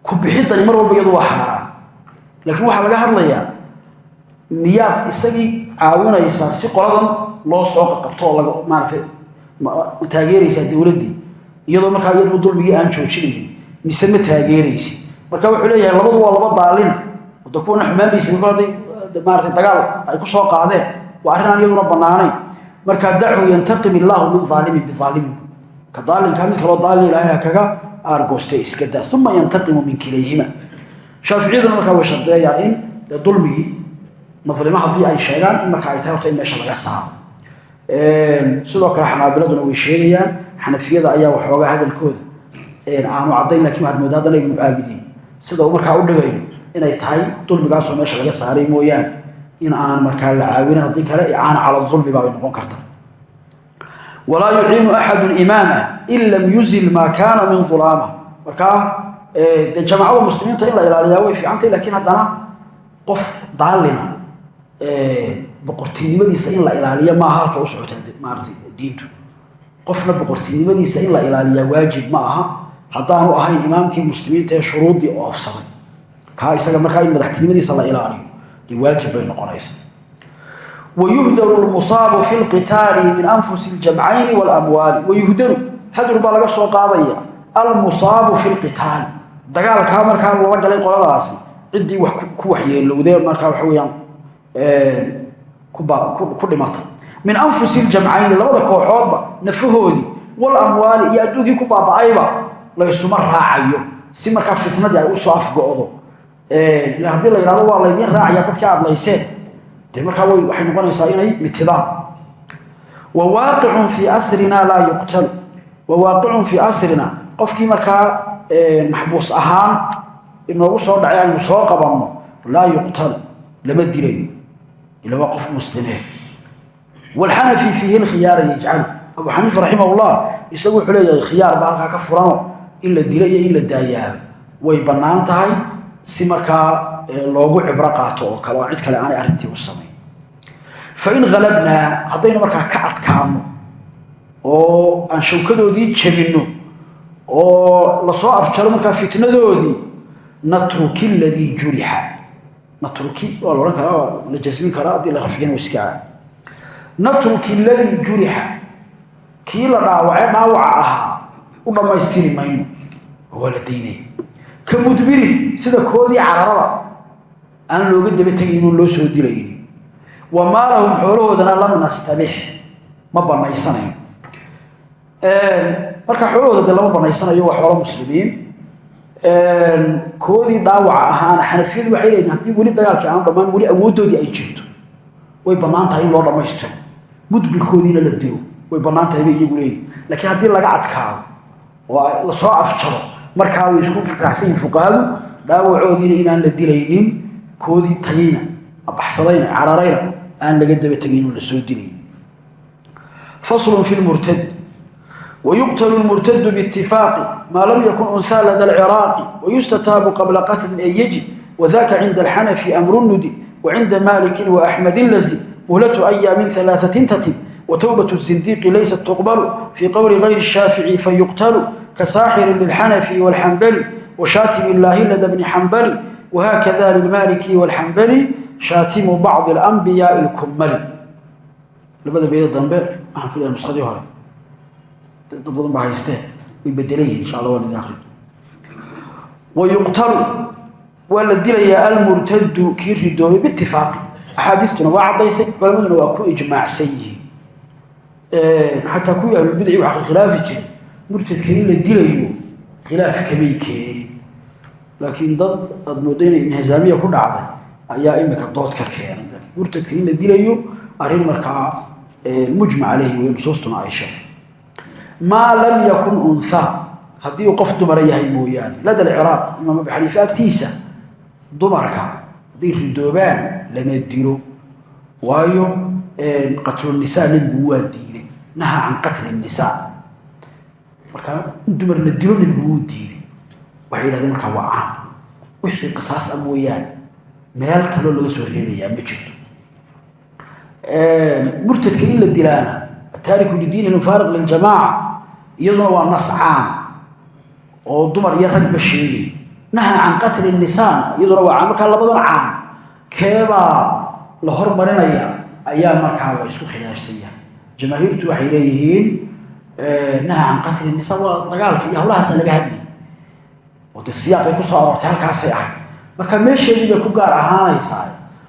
ku bixidani mar walba iyadu waa xaaraan. Laakiin waxaa laga hadlayaa miyaad isagii caawinaysaa si qoladan loo soo qabto oo laga maaratay taageeraysaa dowladdii? Iyadoo markaa iyadu dulmigii aan joojinaynin mise ma taageeraysi marka wuxuu leeyahay labadu waa laba daalina da kuwana xumaanbaysa kol haday maarata dagaal ay ku soo qaadeen waa arrin aan iyaduna bannaanayn. Markaa dachu yantaqim illaahu min aalimin biaalimin ka daalinkaa mid kaloo daalin ilaahay kaga aargooste iska daa uma yantaqimu min kilayhima. Shaaficiyaduna markaa way shardeeyaan in dulmigii madlimo haddii ay sheegaan in markaa ay tahay horta in meesha laga saaro. Sidoo kale xanaabiladuna way sheegayaan xanafiyada ayaa waxoogaa hadalkooda. Aanu caddayn laakiin waxaad moodaa ibnu caabidiin sida uu markaa u dhigayo inay tahay dulmigaasoo meesha laga saaray mooyaane in aan markaa la caawinin haddii kale icaana cala dulmi baabay noqon karta walaa yuciinu axadu imaama in lam yuzil maa kaana min ulaama markaa de jamaacada muslimiinta in la ilaaliyaa way fiicantay lakiin haddana qof daalina boqortinimadiisa in la ilaaliya maaha halka u socota maarata diintu. Qofna boqortinimadiisa in la ilaaliyaa waajib ma aha haddaanu ahayn imaamkii muslimiinta ee shuruuddii oofsamay kaa isaga markaa in madaxtinimadiisa la ilaaliyo dee waajib bay noqonaysa wayuhdaru lmusaabu fi lqitaali min anfusi ljamcayni walamwaali wayuhdaru hadur baa laga soo qaadaya almusaabu fi lqitaali dagaalkaa markaa lala galay qoladaasi ciddii ku waxyeelowdee markaa waxa weyaan ku dhimata min anfusi ljamcayni labada kooxoodba nafahoodii walamwaali iyo adduunkii ku baaba-ayba laysuma raacayo si markaa fitnadii ay u soo afgo-do haddii la yidhahdo waa laydiin raacaya dadka aad layseen dee markaa waxay noqonaysaa inay mitidaan wa waaqicun fii asrina laa yuqtalu wa waaqicun fii asrina. Qofkii markaa maxbuus ahaan inoogu soo dhacay aynu soo qabanno laa yuqtalu lama dilayo ila waa qof muslimee wlxanafi fiihi lkhiyaara yajcalu abu xaniifa raximahullah isagu wuxuu leeyahay baa halkaa ka furano. In la dilo iyo in la daayaaba. Way bannaan tahay si markaa loogu cibro qaato oo kale oo cid kale aanay arrintii u samayn fain halabnaa haddaynu markaa ka adkaano oo aan shawkadoodii jabinno oo la soo afjaro markaa fitnadoodii natruki ladii jurixa. Natruki waa laodhan karaa waa la jasmin karaa haddii la rafcina iska caa natruki ladii jurixa. Kii la dhaawacee dhaawaca ahaa u dhammaystiri mayno waa la daynaya. Ka mudbirin sida koodii cararaba aan looga daba tegaynin loo soo dilaynin wa maalahum xoolahoodana lam nastabix. Ma banaysanayo marka xoolahooda lama banaysanayo waa xoolo muslimiin. Koodii dhaawaca ahaana xanafiyadu waxay leeyiin haddii weli dagaalkii aan dhammaan weli awooddoodii ay jirto way bannaan tahay in loo dhammaystiro mudbirkoodiina la dilo way bannaan tahay bay iyagu leeyihiin laakiin haddii laga adkaado oo la soo afjaro markaa way isku raacsan yihiin fuqahadu dhaawacoodiina inaan la dilaynin koodii tayayna baxsadayna cararayna aan laga daba tegaynin oo lasoo dilaynin faslun fi lmurtad wayuqtalu lmurtadu biitifaaqi maa lam yakun unhaa lada alciraaqi wayustataabu qabla qatlin ee yajib wadaka cinda alxanafi amru nudi وعند مالك وأحمد لزم مهلة أيام ثلاثة تتم وتوبة الزنديق ليست تقبل في قول غير الشافعي فيقتل كساحر للحنفي والحنبلي وشاتم الله لدى بن حنبل وهكذا للمالكي والحنبلي شاتم بعض الأنبياء الكمل لبدا بيد الضنباء أهم في النسخة دي هوري ضبط بحيسته ويبدليه إن شاء الله وانا داخل ويقتل waa la dilayaa almurtadu kii ridoobay biitifaaqi axaadiistuna waa caddaysay culamaduna waa ku ijmaacsan yihiin xataa kuwii ahlulbidci waxa khilaafi jiray murtadka in la dilayo khilaaf kamay keenin laakiin dad aada moodo inay inhizaamiya ku dhacday ayaa imika dood ka keenay. Murtadka in la dilayo arrin markaa mujmac caleyhi wey nusuustuna ay sheegtay. Maa lam yakun unha haddii qof dumara yahay mooyaane. Lada alciraaq imaam abi xaniife agtiisa dumarka hadday ridoobaan lama dilo. Waayo qatlunisaa nebigu waa diiday. Nahaa can qatli nisaa marka in dumar la dilo nebigu wuu waxay yidhahdeen markaa waa caan wixii qisaas a mooyaane. Meel kaloo laga soo reebayaa ma jirto. Murtadka in la dilaana. Ataariku lidiinihi mufaariq liljamaaca iyaduna waa nas caam oo dumar iyo ragba sheegay. Naha can qatli nisaana iyaduna waa markaa labadan caam keebaa la hormarinaya ayaa markaa la isku khilaafsanya. Jamaahiirtu waxay leeyihiin naha can qatli nisa waa dagaalka iyo hawlahaasa laga hadlay oo de siyaaqay ku soo aroortay halkaasay ahay. Marka meesheedii bay ku gaar ahaanaysaa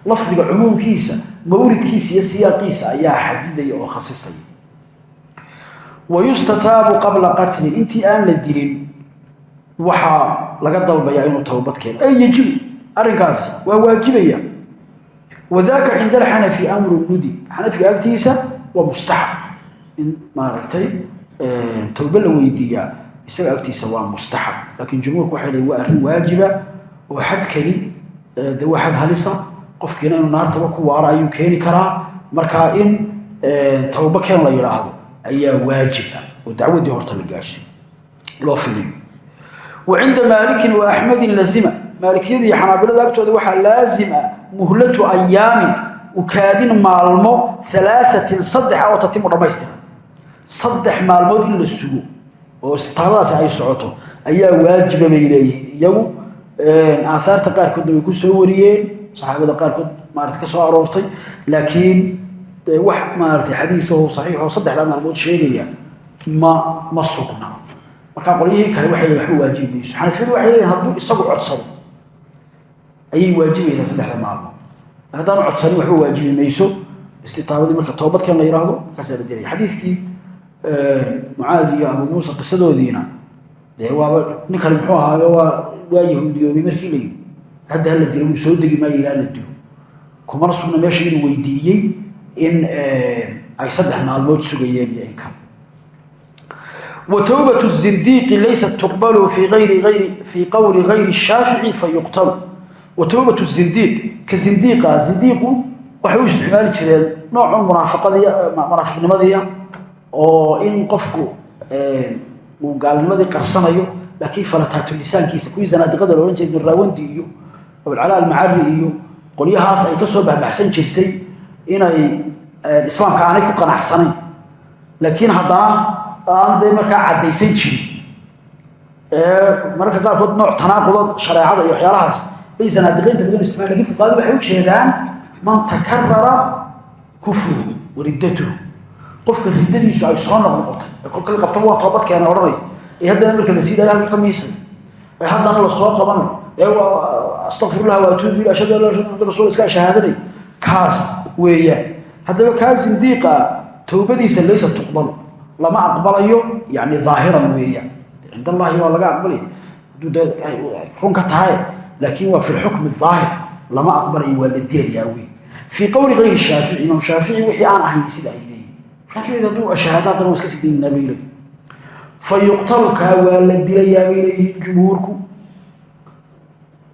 lafdiga cumuumkiisa mawridkiisa iyo siyaaqiisa ayaa xadidaya oo khasisaya. Wayustataabu qabla qatlin intii aan la dilin waxaa laga dalbayaa inuu towbad keeno. Ay yajibu arrinkaasi waa waajibaya. Wadaka cinda alxanafi amru nudi xanafiga agtiisa waa mustaxab. In maaragtay towbe la weydiiyaa isaga agtiisa waa mustaxab. Laakiin jumhuurku waxay leeyiin waa arrin waajiba oo xadkani de waa xad halisa. Qofkiina inuu naartaba ku waaro ayuu keeni karaa. Markaa in towbo keen la yidhaahdo ayaa waajib ah oo dacwaddii horta la gaadhsiiyo loo filiyo wa maalikin wa axmedin lazima. Maalikiyada iyo xanaabilada agtooda waxaa laazim ah muhlatu ayaamin ukaadin maalmo alaaثatin saddexa oo tatimu dhammaystira saddex maalmood in la sugo oo istitaabadaasi ay socoto ayaa waajiba bay leeyihiin. Iyagu aahaarta qaarkoodna way ku soo wariyeen saxaabada qaarkood maarata ka soo aroortay laakiin wax maarata xadiisaho saxiixoo saddexdaa maalmood sheegaya ma ma sugna. Markaa qolyihii kale waxay waxba waajibi mayso xanafiyadu waxay leeyihiin hadduu isagu codsado ayay waajibaysaa saddexda maalmood. Haddaanu codsanin waxba waajibi mayso istitaabadii marka toobadkeen la yidhaahdo markaasaa la dilaya xadiiskii mucaadi iyo abu muusa qisadoodiina. Dee waaba nin kale muxuu ahaayo waa waa yahuudiyoobay markii la yidhi hadda hala dilo soo degi maayo ilaa la dilo. Kumana sugna meesha inuu weydiiyey in ay saddex maalmood sugayeen iyo in kale wa towbatu zindiiqi laysat tuqbalu fii qowli gayri shaafici fayuqtalu wa towbatu zindiiq ka zindiiqa zindiiqu waxay u isticmaali jireen noocun munaafiqadiy munaafiqnimadiia oo in qofku uu gaalnimadii qarsanayo laakiin falataatu lisaankiisa. Kuwii zanaadiqada la odhan jiray ibnuraawandi iyo abulcalaa almacari iyo qolyahaas ay ka soo baxbaxsan jirtay inay islaamka aanay ku qanacsanayn. Laakiin haddana aan dee markaa caddaysan jirin mararka qaarkood nooc tanaaqudood shareecada iyo waxyaalahaas bay zanaadiqaynta badan isticmaal. Lakin fuqaadu waxay u jeedaan man takarara kufruhu wa riddatuhu qofka riddadiisu ay soo noqnoqotay ee kolkal qabtaba waa toobad keena odhanay ee haddana marka la sii daayo halkii ka miisay ee haddana la soo qabanayo ee astaqfirullah wa atuubu ila ashhadu an laa ilaha illa rasul iska shahaadanay kaas weeyaan. Haddaba kaa zindiiqa towbadiisa laysa tuqbalu lama aqbalayo yani daahiran weeyaan. Cind allahi waa laga aqbalaya hadduu de runka tahay laakiin waa fi lxukmi daahir lama aqbalayo waa la dilayaa wey fii qowli gayri shaafici imaam shaafici wixii aan ahayn sida ay shaaficida hadduu shahaado haddana waa iska sii daynaa bay leeyihiin fa yuqtalu kaa waa la dilayaa bay leeyihiin jumhuurku.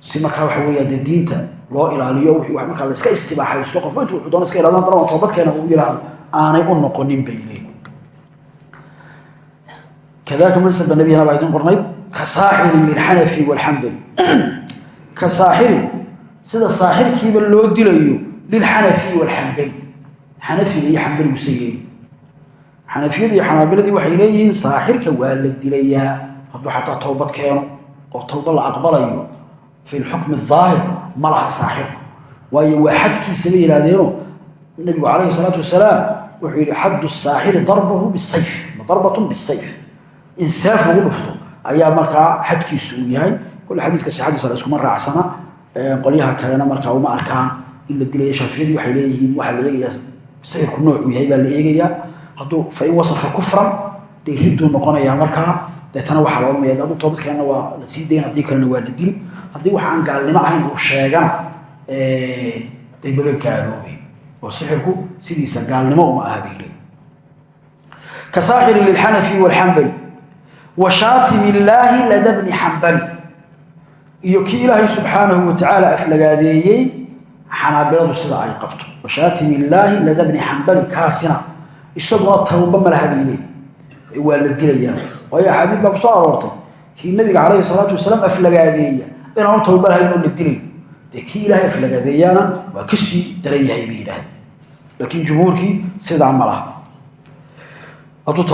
Si markaa waxa weeya dee diinta loo ilaaliyo wixii wax markaa la iska istibaaxaysto qofba intu wuxuu doona iska ilaaliyo haddana waa toobadkeena uu yidhaahdo aanay u noqonin bay leeyihiin kadalika mansaba nabiyana baa idin qornayd ka saaxirin lilxanafi walxambali ka saaxirin sida saaxirkiiba loo dilayo lilxanafi leeyihiin xanafiyadu iyo xanaabiladii waxay leeyihiin saaxirka waa la dilayaa. Hadduu xataa toobad keeno oo towba la aqbalayo fi lxukmi aahir ma laha saaxirku waayo waa xadkiisa bay yihahdeeno nabigu calayhi salaatu wasalaam wuxuu yihi xaddu saaxiri darbahu bisayf darbatun bisayf. In seef lagu dhufto ayaa markaa xadkiisu uu yahay. Kole xadiidka sixadiisa la iskuma raacsana qolyaha kalena markaa uma arkaan in la dilaya shaafiyadii waxay leeyihiin waxaa la eegayaa sixirku noocuu yahay baa la eegayaa fain wasafa kufran dee ridduu noqonayaa markaa. Deetana waxaa la odhanaya hadduu toobadkeenna waa la sii dayn haddii kalena waa la dili haddii wax aan gaalnimo ahayn uu sheegana day gaaloobeen oo sixirku sidiisa gaalnimo uma aha bay leeyihiin ka saaxirin lilxanafi walxambali wa shaatim illaahi lada bni xambali. Iyo kii ilaahay subxaanahu wa aflagaadeeyey xanaabiladu sida ay qabto. Wa shaatim illaahi lada bni xambali kaasina isaguna tawba malaha bay leeyihiin waa la dilayaa. Waayo axaadiis baa ku soo aroortay. Kii nabiga calayhi salaatu wasalaam aflagaadeeya. Inaanu tawba lahayn oo la dilayo dee kii ilaahay aflagaadeeyaana waa ka sii daran yahay bay yidhaahda laakiin jumhuurkii sidaa ma laha. Hadduu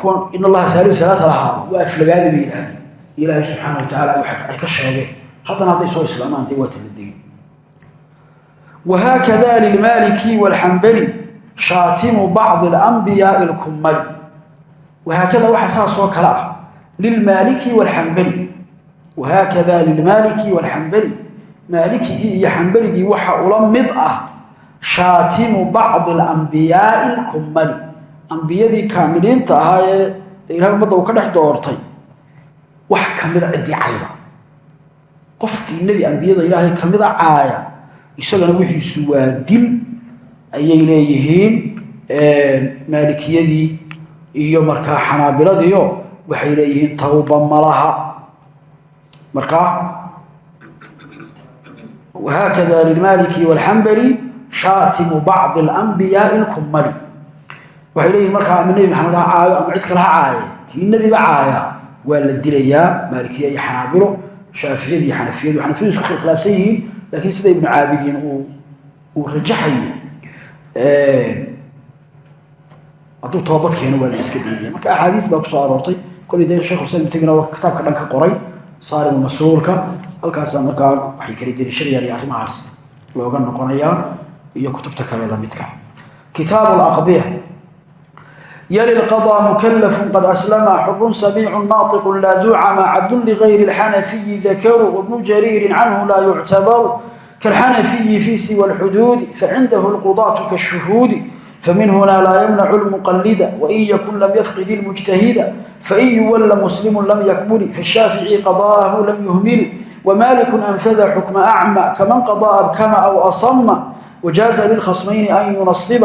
kuwan in allaha aaliu alaaa lahaa. Waa aflagaada bay ilaahay subxaana wa tacaala ay ka sheegeen haddana hadday soo islaamaan dee waa lilmaaliki waalxambali shaatimu bacdi alambiyaai lkummali wahaakada waxa saas oo kale ah. Lilmaaliki waalxambali wahaakada lilmaaliki waalxambali maalikigii iyo xambaligii waxa ula mid ah. Shaatimu bacdi alambiyaai lkummali ambiyadii kaamiliinta ahaa ee ilahay ummadda uu ka dhex doortay. Wax kamida ciddii cayda. Qofkii nebi ambiyada ilaahay kamida caaya isagana wixiisu waa dil ayay leeyihiin maalikiyadii iyo markaa xanaabiladiio waxay leeyihiin tawba malaha. Markaa wahaakada lilmaliki wاlxambali shaatimu bacdi اlanbiyaai lkumali waxay leeyihiin markaa ama nebi maxamed ha caayo ama cid kale ha caaye kii nebiba caaya waa la dilayaa maalikiya iyo xanaabilo shaaficiyad iyo xanafiyadu xanafiyadu isku khilaafsan yihiin laakiin sida ibnu caabidiin uu rajaxayo hadduu toobad keeno waa la iska daydaya marka axaadiis baa ku soo aroortay. Koley dee shekh xuseen mutagina waa kitaabka dhan qoray saarim masruurka halkaasaa markaa waxay kala deliishanayaa iyo arrimahaas looga noqonayaa iyo kutubta kale lamidka kitaab aqdiya yali lqada mukalafu qad aslama xubun samiicu naaiqu laa zuucama cadlun ligayri اlxanafiyi dakaru ibnu jariirin canhu laa yuctabaru kاlxanafiyi fi siwa اlxuduudi facindahu اlqudaة kaالshuhuudi فمن هنا لا يمنع المقلد وإن يكن لم يفقد المجتهد فإن يول مسلم لم يكمل فالشافعي قضاءه لم يهمل ومالك أنفذ حكم أعمى كمن قضى أبكم أو أصم وجاز للخصمين أن ينصب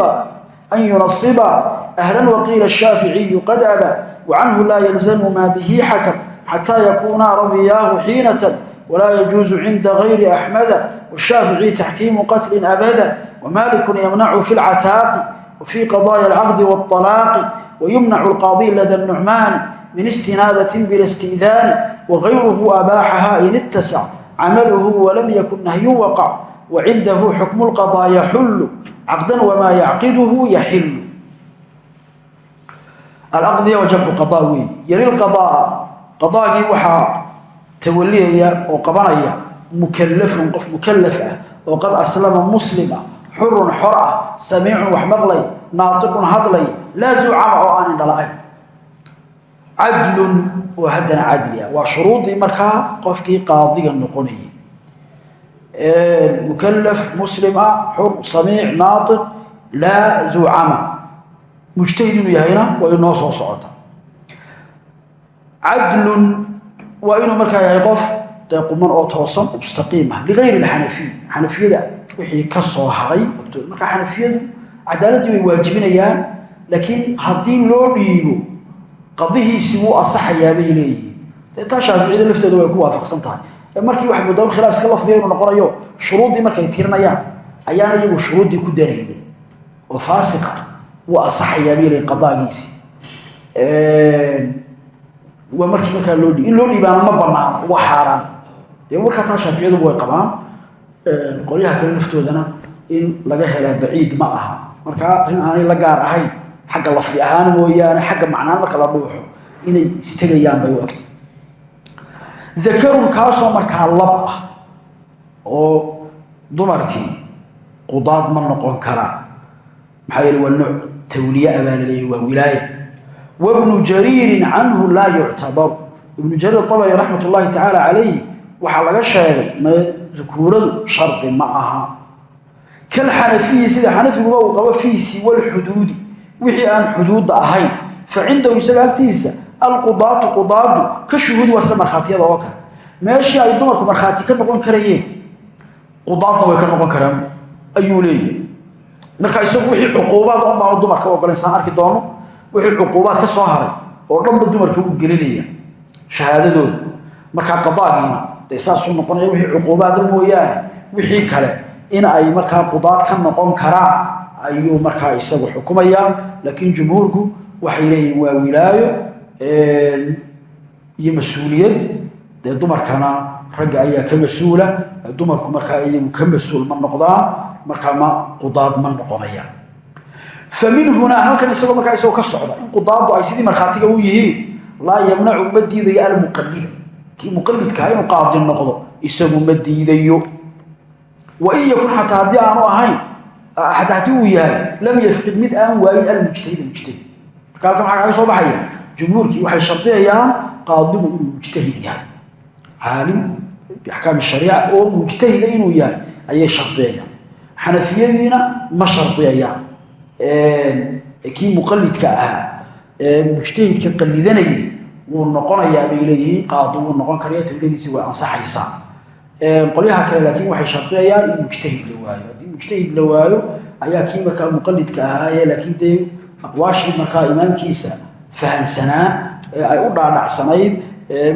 أن ينصب أهلا وقيل الشافعي قد أبى وعنه لا يلزم ما به walaa yajuusu cinda gayri axmada washaafici taxkiimu qatlin abada wamalikun yamnacu fi lcataaqi wafii qadaaya alcaqdi waalaaqi wayumnacu alqaadiy lada nucmaani min istinaabatin bila isti'daani wagayruhu abaaxaha in ittasac camaluhu walam yakun nahyun waqac wacindahu xukmu lqadaa yaxullu caqdan wamaa yacqiduhu yaxillu. Alaqdiya wa jamcu qadaa weyn yari lqadaa qadaagii waxaa tawaliyaya oo qabanaya mukalafun qof mukalaf ah oo qad aslama muslim ah xurun xor ah wax maqlay naatiqun hadlay laa duucama oo aanin dhala-ayn cadlun oo haddana cadli ah. Waa shuruudii markaa qofkii qaadiga noqonayay. Mukalaf muslim ah xur samiic naatiq laa zuucama mujtahid inuu yahayna way noo soo socota. Cadlun waa inuu markaa yahay qof dee oo toosan mustaqiim ah ligayri xanafiy xanafiyada wixii ka soo haray marka xanafiyadu cadaaladii way waajibinayaan laakiin haddii loo dhiibo qadihiisii wuu asaxayaa bay leeyihiin. Taa shaaficiyada laftooda way ku waafaqsan tahay. Markii waxay muddaa khilaaf iska lafdiga inuu noqonayo shuruuddii markay tirinayaan ayaana iyagu shuruuddii ku daraynin oo faasiqa wuu asaxayaa bay leeyihiin qadaagiisii waa markii markaa loo dhiib in loo dhiibaana ma banaano waa xaaraan. Dee markaa taa shaaficiyadu way qabaan qolyaha kale laftoodana in laga helaa baciid ma aha. Markaa arrin aanay la gaar ahayn xagga lafdi ahaan mooyaane xagga macnaan marka la dhuuxo inay istegayaan bay u egtay dakarun kaasoo markaa lab ah oo dumarkii qudaad ma noqon karaa. Maxaa yeele waa nooc abaa laleeyahy waa wilaaya wabnu jariirin canhu laa yuctabaru ibnu jariir abari raxmat ullaahi tacaala calayhi waxaa laga sheegay dukuuradu shardi ma aha. Kalxanafiyi sida xanafiguba uu qabo fii siwa lxuduudi wixii aan xuduudda ahayn. Fa cindahu isaga agtiisa alqudaatu qudaadu ka shuhuudi waa sida markhaatiyada oo kale meeshii ay dumarku markhaati ka noqon karayeen qudaadna way ka noqon karaan ayuu marka isagu wixii cuquubaad un baanu dumarka ogolan saan arki doono wixii cuquubaad ka soo haray oo dhanba dumarka u gelinaya. Shahaadadooda markaa qadaagiina dee saasuu noqonaya wixii cuquubaada mooyaane wixii kale in ay markaa qudaad ka noqon karaan ayuu markaa isagu xukumayaa laakiin jumhuurku waxay leeyihiin waa wilaayo iyo mas'uuliyad. Dee dumarkana ragga ayaa ka mas'uula dumarku markaa iyagu ka mas'uul ma noqdaan markaa ma qudaad ma noqonayaan fa min hunaa halkan isagoo markaa isagoo ka socda in qudaadu ay sidii markhaatiga u yihiin laa yamnacu ma diidayo almuqalida kii muqalidkaa inuu qaadi noqdo isagu ma diidayo. Wain yakun xataa haddii aanu ahayn haddii uu yahay lam yafqid mid aan waayin almujtahid mujtahid. Marka halkan waxaa kaga soo baxaya jumhuurkii waxay shardiyayaan qaadigu inuu mujtahid yahay. Caalim biaxkaami shariica oo mujtahida inuu yahay ayay shardiyayaan xanafiyadiina ma shardiyayaan kii muqalidka ahaa ee mujtahidka qalidanayay wuu noqonayaa bay leeyihiin qaadi wuu noqon karaya tawladiisi way ansaxaysaa. Qolyaha kale laakiin waxay shardiyayaan in mujtahid la waayo. Haddii mujtahid la waayo ayaa kii markaa muqalidka ahaaye laakiin dee aqwaashii markaa imaamkiisa fahamsanaa ee ay u dhaadhacsanayd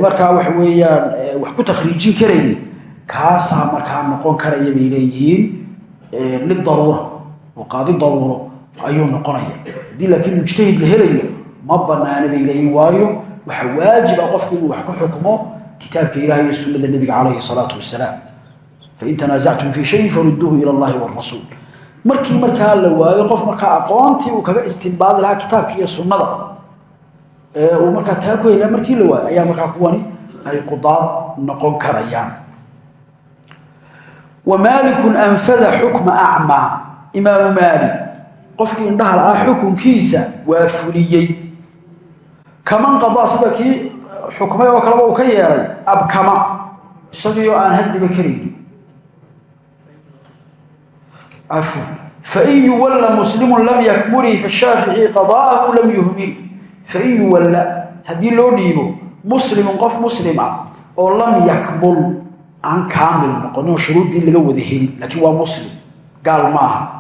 markaa waxa weeyaan wax ku takhriijin karayay kaasaa markaa noqon karaya bay leeyihiin lidaruura oo qaadi daruuro ayuu noqonaya. Haddii laakiin mujtahid la helayo ma banaana bay leeyihiin waayo waxa waajib ah qofka inuu wax ku xukmo kitaabka ilahi iyo sunnada nebiga calayhi salaatu wasalaam fain tanaasactum fii shayin farudduuhu ila allahi wrasuul markii markaa la waayo qof markaa aqoontii uu kaga istimbaadi lahaa kitaabka iyo sunnada ee uu markaa taa ku helaa markii la waayo ayaa markaa kuwani ay qudaad noqon karayaan. Wa maalikun anfada xukma acmaa imaamu maalik qofkii indhaha la xukunkiisa waa fuliyey. Kaman qadaa sida kii xukmay oo kaleba uu ka yeelay abkama isagiioo aan hadliba karaynin. Fain yuwalla muslimu lam yakmuri fashaafici qadaahu lam yuhmil. Fain yuwalla haddii loo dhiibo muslimun qof muslim ah oo lam yakmul aan kaamil noqono shuruuddii laga wada helin laakiin waa muslim gaal maaha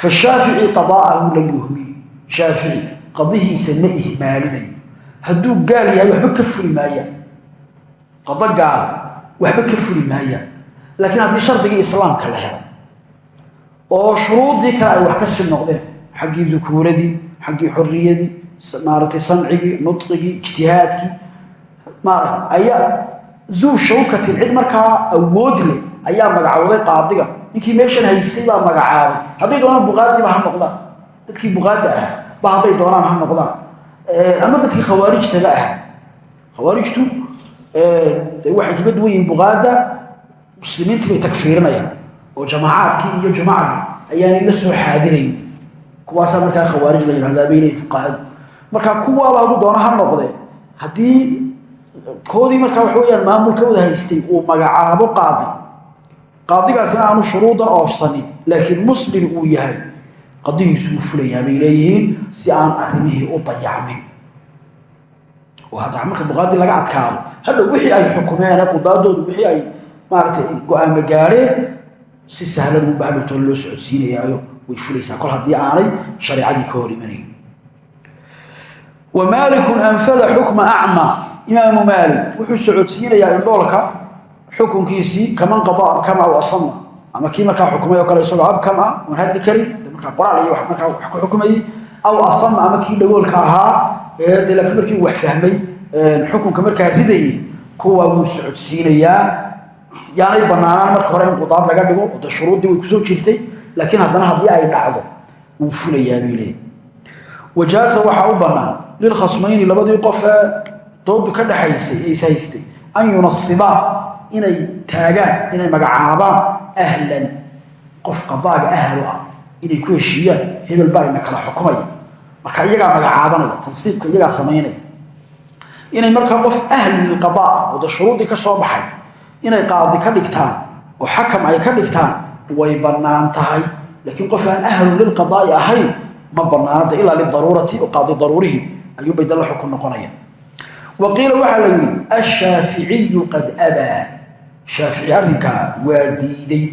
fashaafici qadaacahu lam yuhmin shaafici qadihiisa ma ihmaalinayo hadduu gaal yahay waxba ka furi maayaan qado gaal waxba ka furi maayaan laakiin haddii shardigii islaamka la helay oo shuruudii kale ay wax ka shil noqdeen xaggii dukuuradii xaggii xorriyadii maaratay samcigii nudqigii ijtihaadkii maarata ayaa duu shawkatin cid markaa awood leh ayaa magacowday qaadiga ninkii meeshan haystay baa magacaabay hadday doonaan buqaadiiba ha noqdaan. Dadkii buqaada ahaa ba hadday doonaan ha noqdaan. Ama dadkii khawaarijtaba ahaa khawaarijtu de waxay kaga duwan buqaada muslimiintii bay takfiirinayaan. Oo jamaacaadkii iyo jumacdii ayaanay la soo xaadirayn. Kuwaasaa markaa khawaarij la yidhahdaa bay leeyihiin marka kuwaaba hadduu doono ha noqdee. Haddii koodii markaa waxa weyaan maamulka wada haystay uu magacaabo qaadi qaadigaasina aanu shuruudan oofsanin laakiin muslim uu yahay qadihiisu uu fulayaa bay leeyihiin si aan arrimihii u dayacmin oo hadda marka buqaadi laga adkaado hadhow wixii ay xukumeen qudaadoodu wixii ay maaragtay go'aamo gaadheen si sahlan unba loo socodsiinayaayo way fulaysaa. Kol haddii aanay shareecadii ka hor imanayn. Wa maalikun anfada xukma acmaa imaamu maalik wuxuu socodsiinayaa indhoolka xukunkiisii kaman qadaa abkama aw asama ama kii markaa xukumay kale isagoo abkam ah oon hadli karin markaa qoraal iyo markaa wax ku xukumayey aw asama ama kii dhagoolka ahaa de laakiin markii wax fahmay xukunka markaa ridayay kuwaa wuu socodsiinayaa yaanay banaanaan marka hore in laga dhigo oo de shuruuddii way jirtay laakiin haddana haddii ay dhacdo wuu fulayaa leeyihi wajaaza waxaa u bannaan lilkhasmayni labadii qof ee ka dhaxaysay ee is an yunasibaa inay taagaan inay magacaabaan ahlan. Qof qadaaga ahlu ah inay ku heshiiyaan hebel baa ina kala xukumaya. Marka iyagaa magacaabanaya tansiibka iyagaa samaynaya inay markaa qof ahli lilqadaa ah oo ka soo baxay inay qaadi ka dhigtaan oo xakam ay ka dhigtaan way bannaan tahay. Laakiin qof aan ahlu lilqadaa'i ahayn ma bannaanada ilaa lidaruurati oo qaadi daruurihii ayuunbay dalla xukun noqonaya. Wa waxaa la yidhi ashaaficiyu qad abaa shaafici arrinkaa waa diiday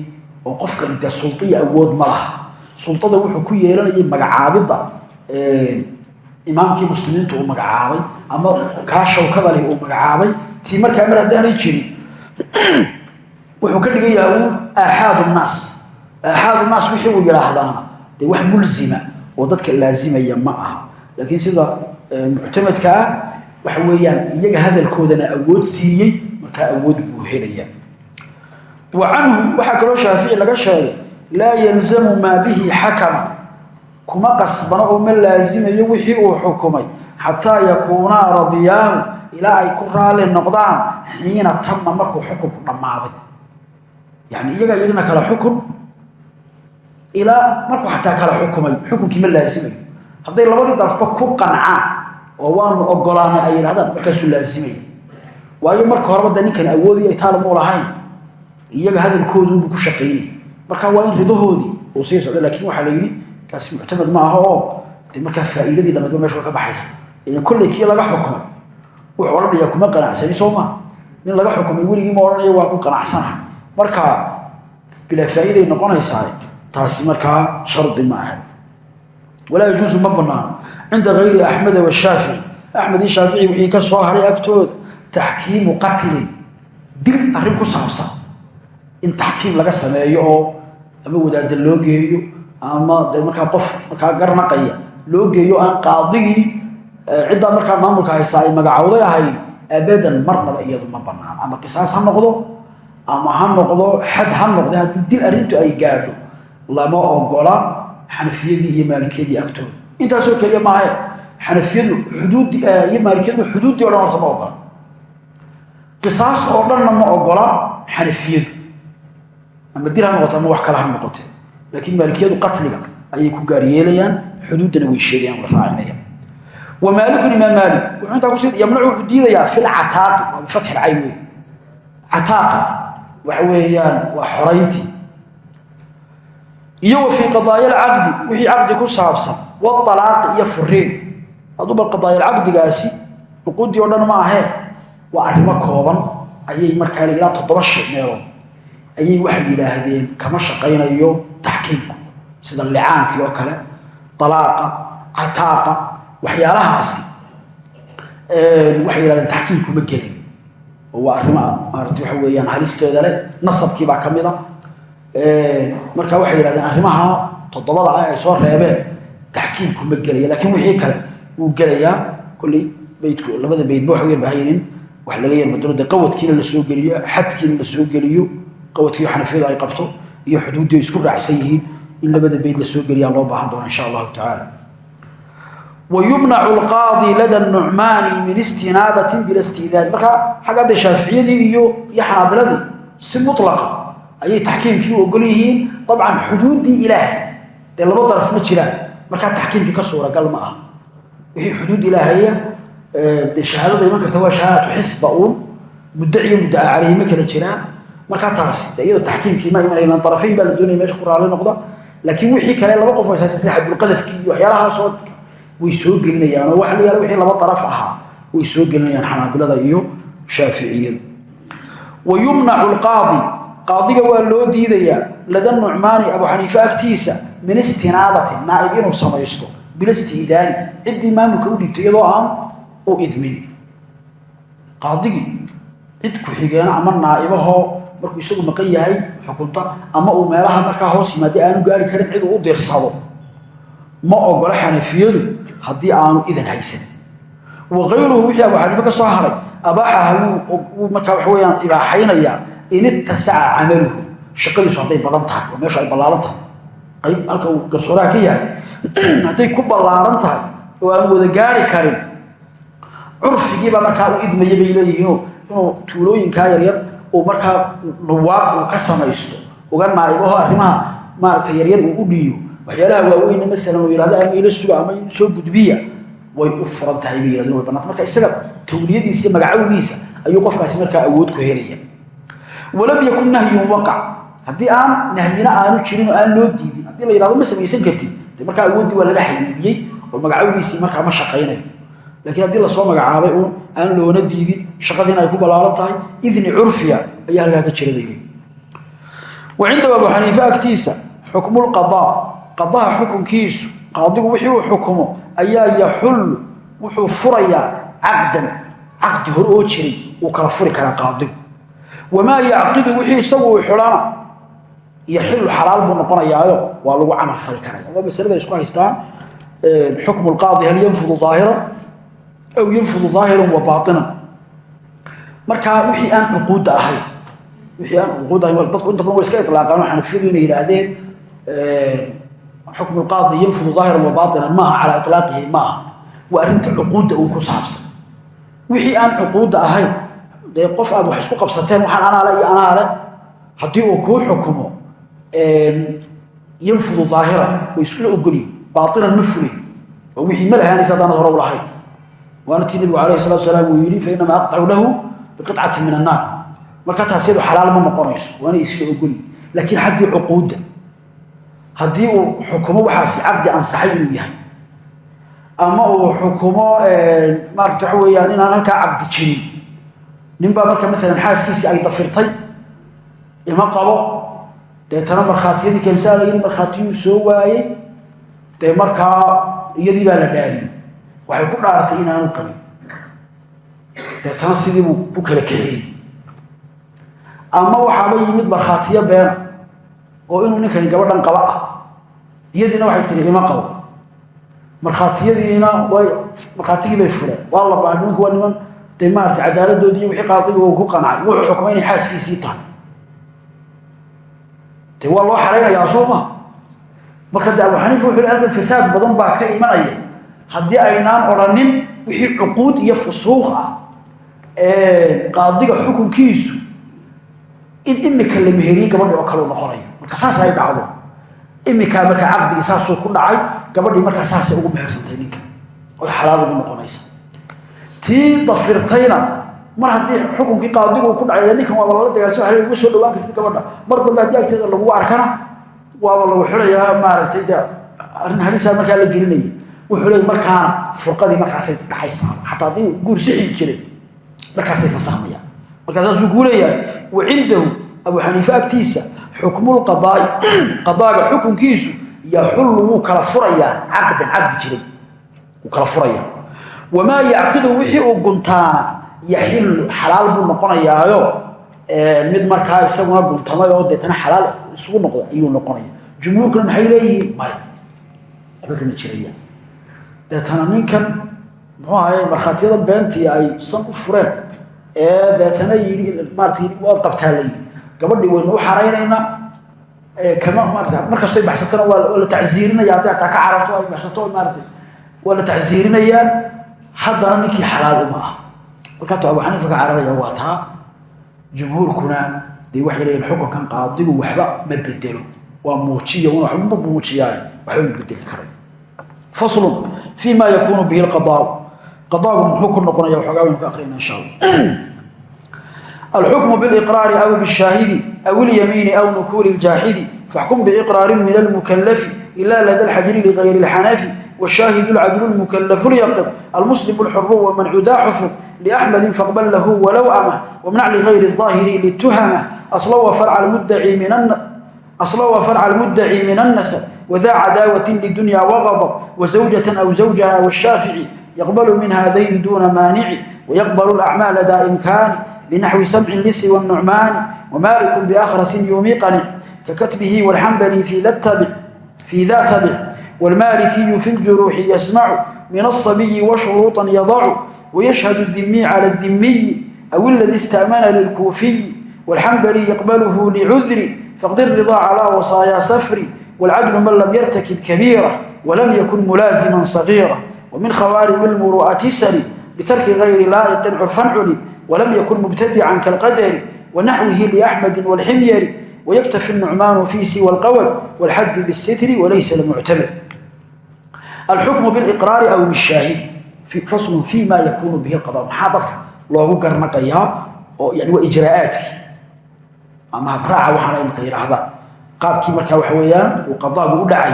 oo qofkani dee suldiya awood ma laha. Suldada wuxuu ku yeelanayay magacaabidda imaamkii muslimiintu uu magacaabay ama kaa shawkada leh uu magacaabay. Tii markaa mar haddaanay jirin wuxuu ka dhigan yaha uu aaxaad nnaas. Aaxaad nnaas wixii uu yidhaahdaana dee wax mulzima oo dadka laazimaya ma aha. Laakiin sida muctamadka ah waxa weeyaan iyaga hadalkoodana awood siiyey markaa awood buu helaya wa canhu waxaa kaloo shaafici laga sheegay laa yalzamu maa bihi xakama kuma qasbano oo ma laasimayo wixii uu xukumay xataa yakuunaa radiyaahu ilaa ay ku raali noqdaan xiina tama markuu xukunku dhammaaday. Yani iyagaa yidhina kala xukun ilaa markuu xataa kala xukumay xukunkii ma laasimayo. Hadday labadii darafba ku qancaan oo waanu ogolaanay ay yidhahdaan markaasuu laasimaya waayo marka horeba lahayn iyaga hadalkoodunbuu ku shaqaynay marka waa in ridahoodii uu sii socdo laakiin waxaa la yidhi kaasi muctamad ma aha oo de markaa faa'iidadii dhamadba meesha ka baxaysa. Kolley kii laga xukumay wuxuu odhanaya kuma qanacsani soo nin laga xukumay weligii ma odhanaya waa ku qanacsanaha marka bilaa faa'iiday noqonaysaa taasi markaa shardi ma aha. Walaa yajuusu ma banaano cinda gayri axmeda washaafici axmed iyo shaafici wixii ka soo haray agtooda taxkiimu qatlin. Dil arrin ku saabsan in taxkiim laga sameeyo oo ama wadaada loo geeyo ama markaa qof markaa garnaqaya loo geeyo aan qaadigii ciddaa markaa maamulka haysaa ay magacowday ahayd abadan marnaba iyadu ma banaan. Ama qisaas ha noqdo ama ha noqdo xad ha noqde haddii dil arrintu ay gaadho lama ogola xanafiyadii iyo maalikiyadii agtooda. Intaasoo keliya maahe xanafiyadu xuduudi iyo maalikiyadu xuduuddii o dhan horta ma ogola qisaas oo dhanna ma ogola xanafiyadu ama dil ha noqoto ama wax kale ha noqote. Laakiin maalikiyadu qatliga ayay ku gaar yeelayaan xuduuddana way sheegayaan way raacinayaan. Wa maalikun imaam maalik wuxuu intaa kusi yamnacu wuxuu diidayaa fi lcataaqi bifatxi lcayn wey cataaqa waxa weeyaan waa xorayntii. Iyo wa fii qadaaya alcaqdi wixii caqdi ku saabsan waalaaqi iyo furiin hadduuba qadaayalcaqdigaasi cuquuddii o dhan ma ahee waa arrimo kooban ayay markaa ilaa toddoba shay meelood ayay waxay yidhaahdeen kama shaqaynayo taxkiimku sida licaankii oo kale alaaqa cataaqa waxyaalahaasi. Waxay yidhahdeen taxkiimkuma gelin. Oo waa arrimo maarata waxa weeyaan halistooda leh nasabkiibaa ka mid a. Marka waxay yidhahdeen arrimaha toddobada ah ay soo reebeen taxkiimkuma gelaya lakiin wixii kale wuu gelayaa kolley baydku labada baydba waxa weya bahaynin wax laga yarbadalo de qawadkiina la soo geliyo xadkiina la soo geliyo qawadkiiyo xanafiyadu ay qabto iyo xuduuddii isku raacsan yihiin in labada bayd la soo geliyaa loo baahan doona insha allahu tacaala. Wa yumnacu alqaadi lada nucmaani min istinaabatin bila stiidaani marka xagga hadda shaaficiyadii iyo iyo xanaabiladii si mutlaqa ayay taxkiimkii u ogol yihiin. Dabcan xuduuddii ilaahay dee laba daraf ma jiraan. Markaa taxkiimkii ka suuragal ma ah wixii xuduud ilaahaya de shahaadada iman karta waa shahaadatu xisba uun. Muddaciyo muddaca caleyhi ma kala jiraan markaa taasi de iyadoo taxkiimkii ma imanaynan darafayn baa la meesha ku noqda laakiin wixii kale laba qof haysaa sida xadulqadafkii iyo waxyaalahaasoo way soo gelinayaan oo waxa la yaalla wixii laba daraf ahaa way soo gelinayaan xanaabilada iyo shaaficiyada wa yumnacu alqaadi waa loo diidayaa lada nucmaani abu xaniife agtiisa min istinaabatin naaib inuu samaysto bila istihdaani ciddii maamulka u iyadoo aan u idmin. Qaadigii cid ku-xigeeno ama naaibahoo markuu isagu maqan yahay xukunta ama uu meelaha markaa hoos yimaada aanu gaari karin cid u dirsado ma ogola xanafiyadu haddii aanu idan haysan. Wa kayruhu wixii abu xaniife ka soo haray abaaxaha wuu markaa waxa weyaan in itasaca camaluhu. Shaqadiisu hadday badan tahay oo meeshu ay tahay. Qayb halka uu garsooraha ka yahay hadday ku ballaaran tahay oo aan wada gaari karin. Curfigiibaa markaa u idmaya bay leeyihiinoo inuu tuulooyinkaa yaryar uu markaa nuwaaq uu ka samaysto uga naaibaho arrimaha maaragtay yaryar uu u dhiibo waxyaalaha waaweyne maalan uu yihahdo ama ila suga ama soo gudbiya way u furan tahay bay yirahdeen way banaanta marka isaga tawliyadiisa iyo ayuu qofkaasi markaa awood ku helaya walam yakun nahyun waqac haddii aan nahyina aanu jirin oo aan loo diidin haddii la yidhahdo ma samaysan kartid de markaa waa laga xidhiidiyey oo magacowgiisii markaa ma shaqaynayo lakiin haddii la soo magacaabay uun aan loona diidin shaqadiina ay ku ballaaran tahay idni curfiya ayaa halkaa ka jira wa cindahu abu xaniife agtiisa xukmulqadaa qadaha xukunkiisu qaadigu wixii uu xukumo ayaa yaxullu wuxuu furayaa caqdan. Caqdi hor oo jiray uu kala furi karaa qaadigu wamaa yacqidu wixii isagu uu xidhana yaxilu xalaal noqonayaayo waa lagu camal fali karaya. Waa masalada isku haystaan xukmu lqaadi hal yanfudu aahiran aw yanfudu aahiran wa baainan wixii aan cuquudda ahayn wixii aan cuquud ahayn dadku inta badan way iska ilaaqaan oo xanafiyadu inay yidhaahdeen xukmu lqaadi yanfudu daahiran wa baatinan maaha calaa itlaaqihi maaha waa arrinta cuquudda uu ku saabsan. Wixii aan cuquudda ahayn dee qof aad wax isku qabsateen waxaan anaale iyo anaale haddii uu kuu xukumo yanfudu daahiran way iskula ogolyihin baatinan ma fulay oo wixii ma lahaanaysa haddaanad hore waana tii nabigu alayh salatu salaam uu yidhi fainamaa aqtacu lahu biqicati min annaar marka taas yadu xalaal ma noqonayso waana isla ogolyihin laakiin xaggii cuquudda haddii uu xukumo waxaasi caqdi ansaxay inuu yahay ama uu xukumo maarata waxa weeyaan inaan halkaa caqdi jirin ninbaa marka maalan xaaskiisii ay dafirtay ima qabo deetana markhaatiyadii keensaalayin markhaatiyuu soo waayey dee markaa iyadii baa la dhaariyey waxay ku dhaaratay inaanu qabin deetana sidiibuu ku kala kaxeeyey ama waxaaba yimid markhaatiyo beena oo inuu ninkani gabadhan qaba ah. Iyadiina waxay tihi ima qabo markhaatiyadiina markhaatigii bay fureen. Waa la baa nimanka waa niman dee maarata iyo wixii qaadiga uu ku qancay wuxuu xukumay inay xaaskiisii tahay. Dee waa loo xaraynayaa soo ma? Marka de abu xaniifa halkan fasaad badan baa ka imanaya haddii aynaan odhanin wixii cuquud iyo fusuuq ah qaadiga xukunkiisu in imika la meheriye gabadhi oo kale u noqonayo marka saas ay dhacdo. Imikaa marka caqdigii saasuu ku dhacay gabadhii markaa saasay ugu mehersantay ninka. Oy xalaal ugu noqonaysa. Tii dafirtayna mar haddii xukunkii qaadigu ku dhacay ninkan waaba lala dagaalsa uma soo dhawaan kartid gabadha. Mar dambe haddii agteeda lagu arkana waaba lagu xirayaa maaragtay de arrin halisaa markaa la gelinaya wuxuu leey markaana furqadii markaasay dhacaysaa. Xataa haddii guur sixi jiray markaasay fasahmayaan markaa saasuu kuu leeyahay wa cindahu abu xaniife agtiisa xukmulqadaai qadaaga xukunkiisu yaxullu wuu kala furayaa caqdan caqdi jiray. Wuu kala furaya wamaa yacqidu wixii uu guntaana yaxillu xalaal buu noqonayaayo. Mid markaa isaguna guntamay oo deetana xalaal isugu noqda ayuu noqonaya. Jumhuurkuna maxay leeyihiin? Maya. Waxba kama jirayaan deetana ninkan muxuu ahaye markhaatiyada beentii ay san u fureen ee deetana yidhi maarata waad qabtaa la gabadhii waynu u xaraynaynaa kama maarata markastoy baxsatona waa la tacsiirinaya hadday ka cararto ay baxsato maarata waa tacsiirinayaa haddana ninkii xalaal uma ah markaatu abu xaniifa ka cararaya waa taa jumhuurkuna dee waxay leeyihiin xukunkan qaadigu waxba ma bedelo. Waa muujiya ma muujiyaayo waxba bedeli karay faslu fii ma yakuunu bihi lqadaau qadaagu muxuu ku noqonaya waxoogaa waynu ka akhrina insha allah. Alxukmu biliqraari aw bishaahidi aw ilyamiini aw nukuuli ljaaxidi faxkum biiqraarin min almukalafi ila lada lxajri ligayri lxanafi washaahidu lcadlu lmukalafu lyaqin almuslimu lxuru wamancudaa xufid liaxmedin faqbal lahu walow amah wamnac ligayri aahiri lituhamah asla wafarca almuddaci min annasab. الن... أصلا وفرع المدعي من النسب وذا عداوة لدنيا وغضب وزوجة أو زوجها والشافعي يقبل من هذين دون مانع ويقبل الأعمال دا إمكان بنحو سمع لس والنعمان ومالك بأخرس يوميقني ككتبه والحنبلي في ذا التبع في ذا تبع والمالكي في الجروح يسمع من الصبي وشروطا يضع ويشهد الذمي على الذمي أو الذي استأمن للكوفي والحنبلي يقبله لعذر فاقد الرضا على وصايا سفر والعدل من لم يرتكب كبيرة ولم يكن ملازما صغيرة ومن خوارم المروءة سلي بترك غير لائق عرفا علم ولم يكن مبتدعا كالقدر ونحوه لأحمد والحمير ويكتفي النعمان في سوى القول والحد بالستر وليس المعتمد الحكم بالإقرار أو بالشاهد في فصل فيما يكون به القضاء محاضرك لو قرنقيا يعني وإجراءاته أما براعة وحنا يمكن يرهضان qaabkii markaa waxa weeyaan uu qadaagu u dhacay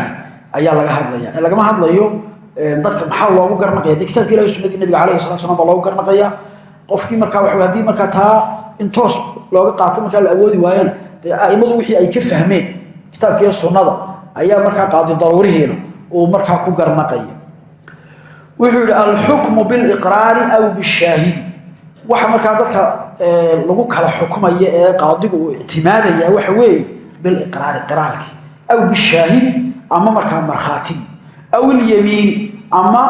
ayaa laga hadlaya. Lagama hadlayo dadka maxaa loogu garnaqaya? De kitabka ilahi nabiga alayhi salatu salam baa loogu garnaqaya. Qofkii markaa waxa haddii markaa taa in toos looga qaato markaa la awoodi waayana a'immadu wixii ay ka fahmeen kitaabka sunnada ayaa markaa qaadi daruurihiina uu markaa ku garnaqaya wuxuu yidhi alxukmu biliqraari aw bishaahidi. Waxa markaa dadka lagu kala xukumaya ee qaadigu uu ictimaadaya waxa biliqraari qiraalkii aw bishaahidi ama markaa markhaatigii aw ilyamiini ama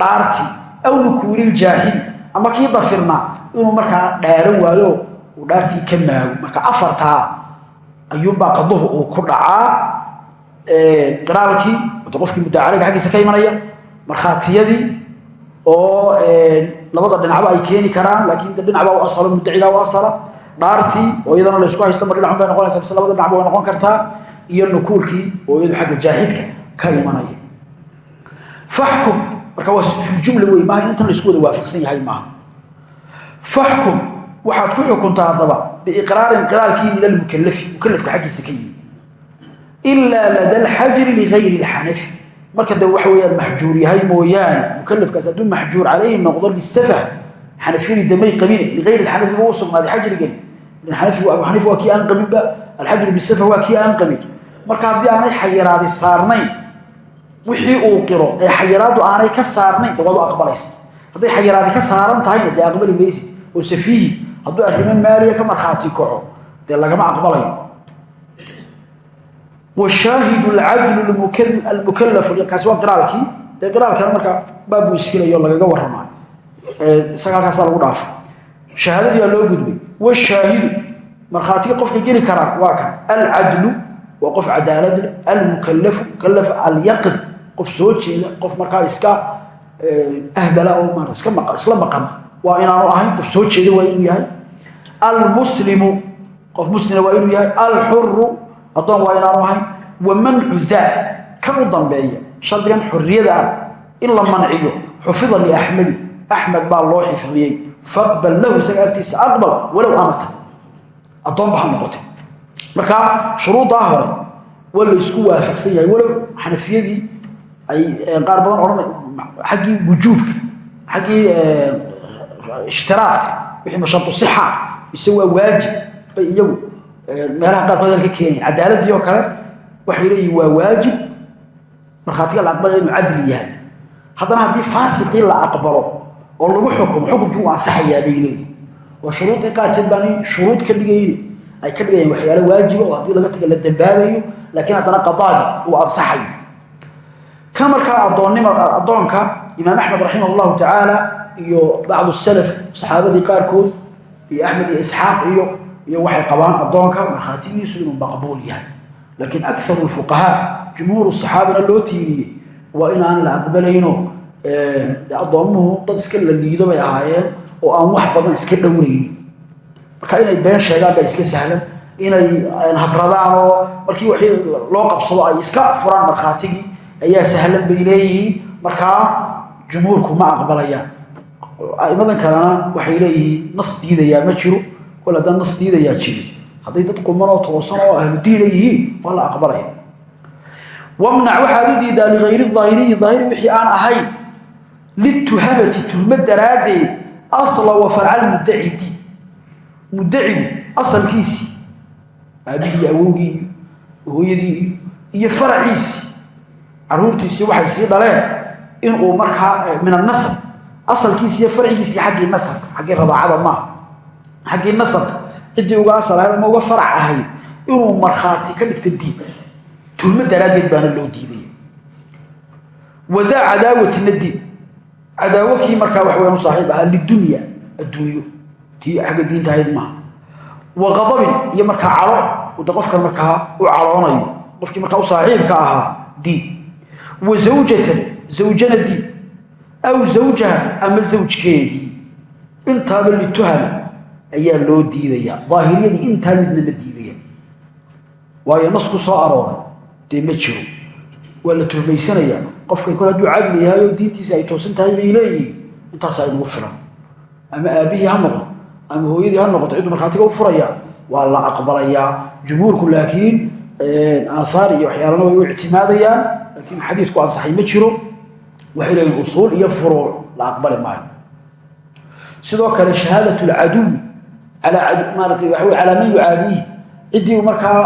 dhaartii aw nukuuri ljaahili ama kii dafirnaa inuu markaa dhaaran waayo uu dhaartii ka maago marka afartaa ayuunbaa qaduhu uu ku dhacaa qiraalkii wada qofkii mudacaliga xaggiisa ka imanaya markhaatiyadii oo labada dhinacba ay keeni karaan laakiin dhinacbaa u asalo mudacigaa u asala dhaartii oo iyadana laysku haysto ma dhinacun bay noqonaysa mise labada dhinacba way noqon kartaa iyo nukuulkii oo iyadu xagga jaahidka ka imanaya. Faxkum marka waa filjumla wey maaha in intan laysku wada waafaqsan yahay maaha. Faxkum waxaad ku xukuntaa haddaba biiqraarin qiraalkii min almukalafi mukalafka xaggiisa ka yimi ilaa lada alxajri ligayri lxanafi marka de waxa weyaan maxjuur yahay mooyaane mukalafkaas hadduu maxjuur calayhi noqdo lisafah xanafiyadii damay qabine ligayri lxanafi buu u sugnaaday xajrigani abu xaniifa waa kii aan qabinba alxajru bisafah waa kii aan qabin marka haddii aanay xayiraadi saarnayn wixii uu qiro ee xayiraadu aanay ka saarnayn de waad u xayiraadi ka saaran tahayna aqbali maysid oo safiihi hadduu arrimo maaliya ka markhaati kaco dee lagama aqbalayo washaahidu alcadlu almukalafu kaasi waa qiraalkii dee qiraalkana marka baabuu iskilayo lagaga waramaa isaga halkaasaa lagu dhaafa shahaadadii loo gudbay. Washaahidu markhaatiga qofka geli karaa waa kan. Alcadlu waa qof cadaalad leh. Almukalafu mukalaf alyaqin. Qof soo jeeda qof markaa iska ahbala oo maq isla maqan waa inaanu ahayn qof soo jeeda waa inuu yahay. Almuslimu qof muslima waa inuu yahay. Alxuru addoon waa inaanu ahayn. Wa mancu daa kan u dambeeya shardigan xorriyada ah in la manciyo xufida liaxmedi axmed baa loo xifdiyey faqbal lahu isaga agtiisa aqbal walow amata. Addoon ba ha noqotay. Marka shuruuddaa hore waa la isku waafaqsan yahay. Walow xanafiyadii ay qaar badan odhan xaggii wujuubka xaggii ishtiraadka wixii mashartu sixa mise waa waajib bay iyagu meelaha qaarkood ka keenayan cadaaladii oo kale waxay leeyihiin waa waajib. Markhaatiga la aqbalaya oo lagu xukumo xukunkii uu ansaxayaa bay leeyihiin shuruudii qaarkeed baani shuruud ka dhigayni ay ka dhigayaan waxyaalo waajiba oo haddii laga taga la dambaabayo laakiin haddana qadaagi uu ansaxayo kan markaa addoonnima addoonka imaam axmed raximah tacaala iyo bacdu salaf saxaabadii qaarkood iyo axmed iyo isxaaq iyo iyo waxay qabaan addoonka markhaatigiisu inuu maqbuul yahay. Laakiin akaru lfuqahaa jumhuuru saxaabana loo tiiriyey waa inaan la aqbalayno addoommuhu dad iska la liido bay ahaayeen oo aan wax badan iska dhowraynin marka inay been sheegaan baa iska sahlan. Inay habradaan oo markii wax loo qabsado ay iska furaan markhaatigii ayaa sahlan bay leeyihiin. Markaa jumhuurku ma aqbalayaan. Aimadan kalena waxay leeyihiin nas diidayaa ma jiro kol haddaan nas diidayaa jirin hadday dad quman oo toosan oo ahlu diina yihiin waa la aqbalaya. Wamnac waxaad u diidaa ligayri aahiriyi aahiri wixii aan ahayn lituhamati tuhmo daraaddeed asla wa farcal muddaci diin muddacigu asalkiisii aabihii awowgii hooyadii iyo faraciisii caruurtiisii waxay sii dhaleen inuu markaa min anasab asalkiisi iyo farcigiisii xaggii nasabka xaggii radaacada maaha xaggii nasabka ciddii uga asal ahayd ama uga farac ahayd inuu markhaati ka dhigta diin tuhmo daraaddeed baana loo diidaya wadaa cadaawatina diin cadaawo kii markaa wax weyan u saaxiib ahaa lidunya adduunyo. Tii xagga diinta ahayd maaha. Wa qadabin iyo markaa calo. De qofkan markaa u caloonayo qofkii markaa u saaxiibka ahaa diin. Wa zawjatan zawjana diin. Aw zawjaha ama zawjkeedii. Intaaba lituhama ayaa loo diidayaa daahiriyadii intaa midna ma diidaya. Waayo nas ku soo arooray dee ma jiro waa la tuhmaysanayaa qofkan kol hadduu cadli yahay oo diintiisa ay toosan tahay bay leeyihiin. Intaasaa inugu filan. Ama aabbihii ha noqdo ama hooyadii ha noqoto cidduu markhaatiga u furaya waa la aqbalayaa jumhuurku laakiin aathaar iyo waxyaalana way u ictimaadayaan. Laakiin xadiidku ansaxay ma jiro. Waxay leeyihiin usuul iyo furuuc la aqbali maayo. Sidoo kale shahaadat lcaduwi alaa maarata waxa wey calaa man yucaadiihi ciddii markaa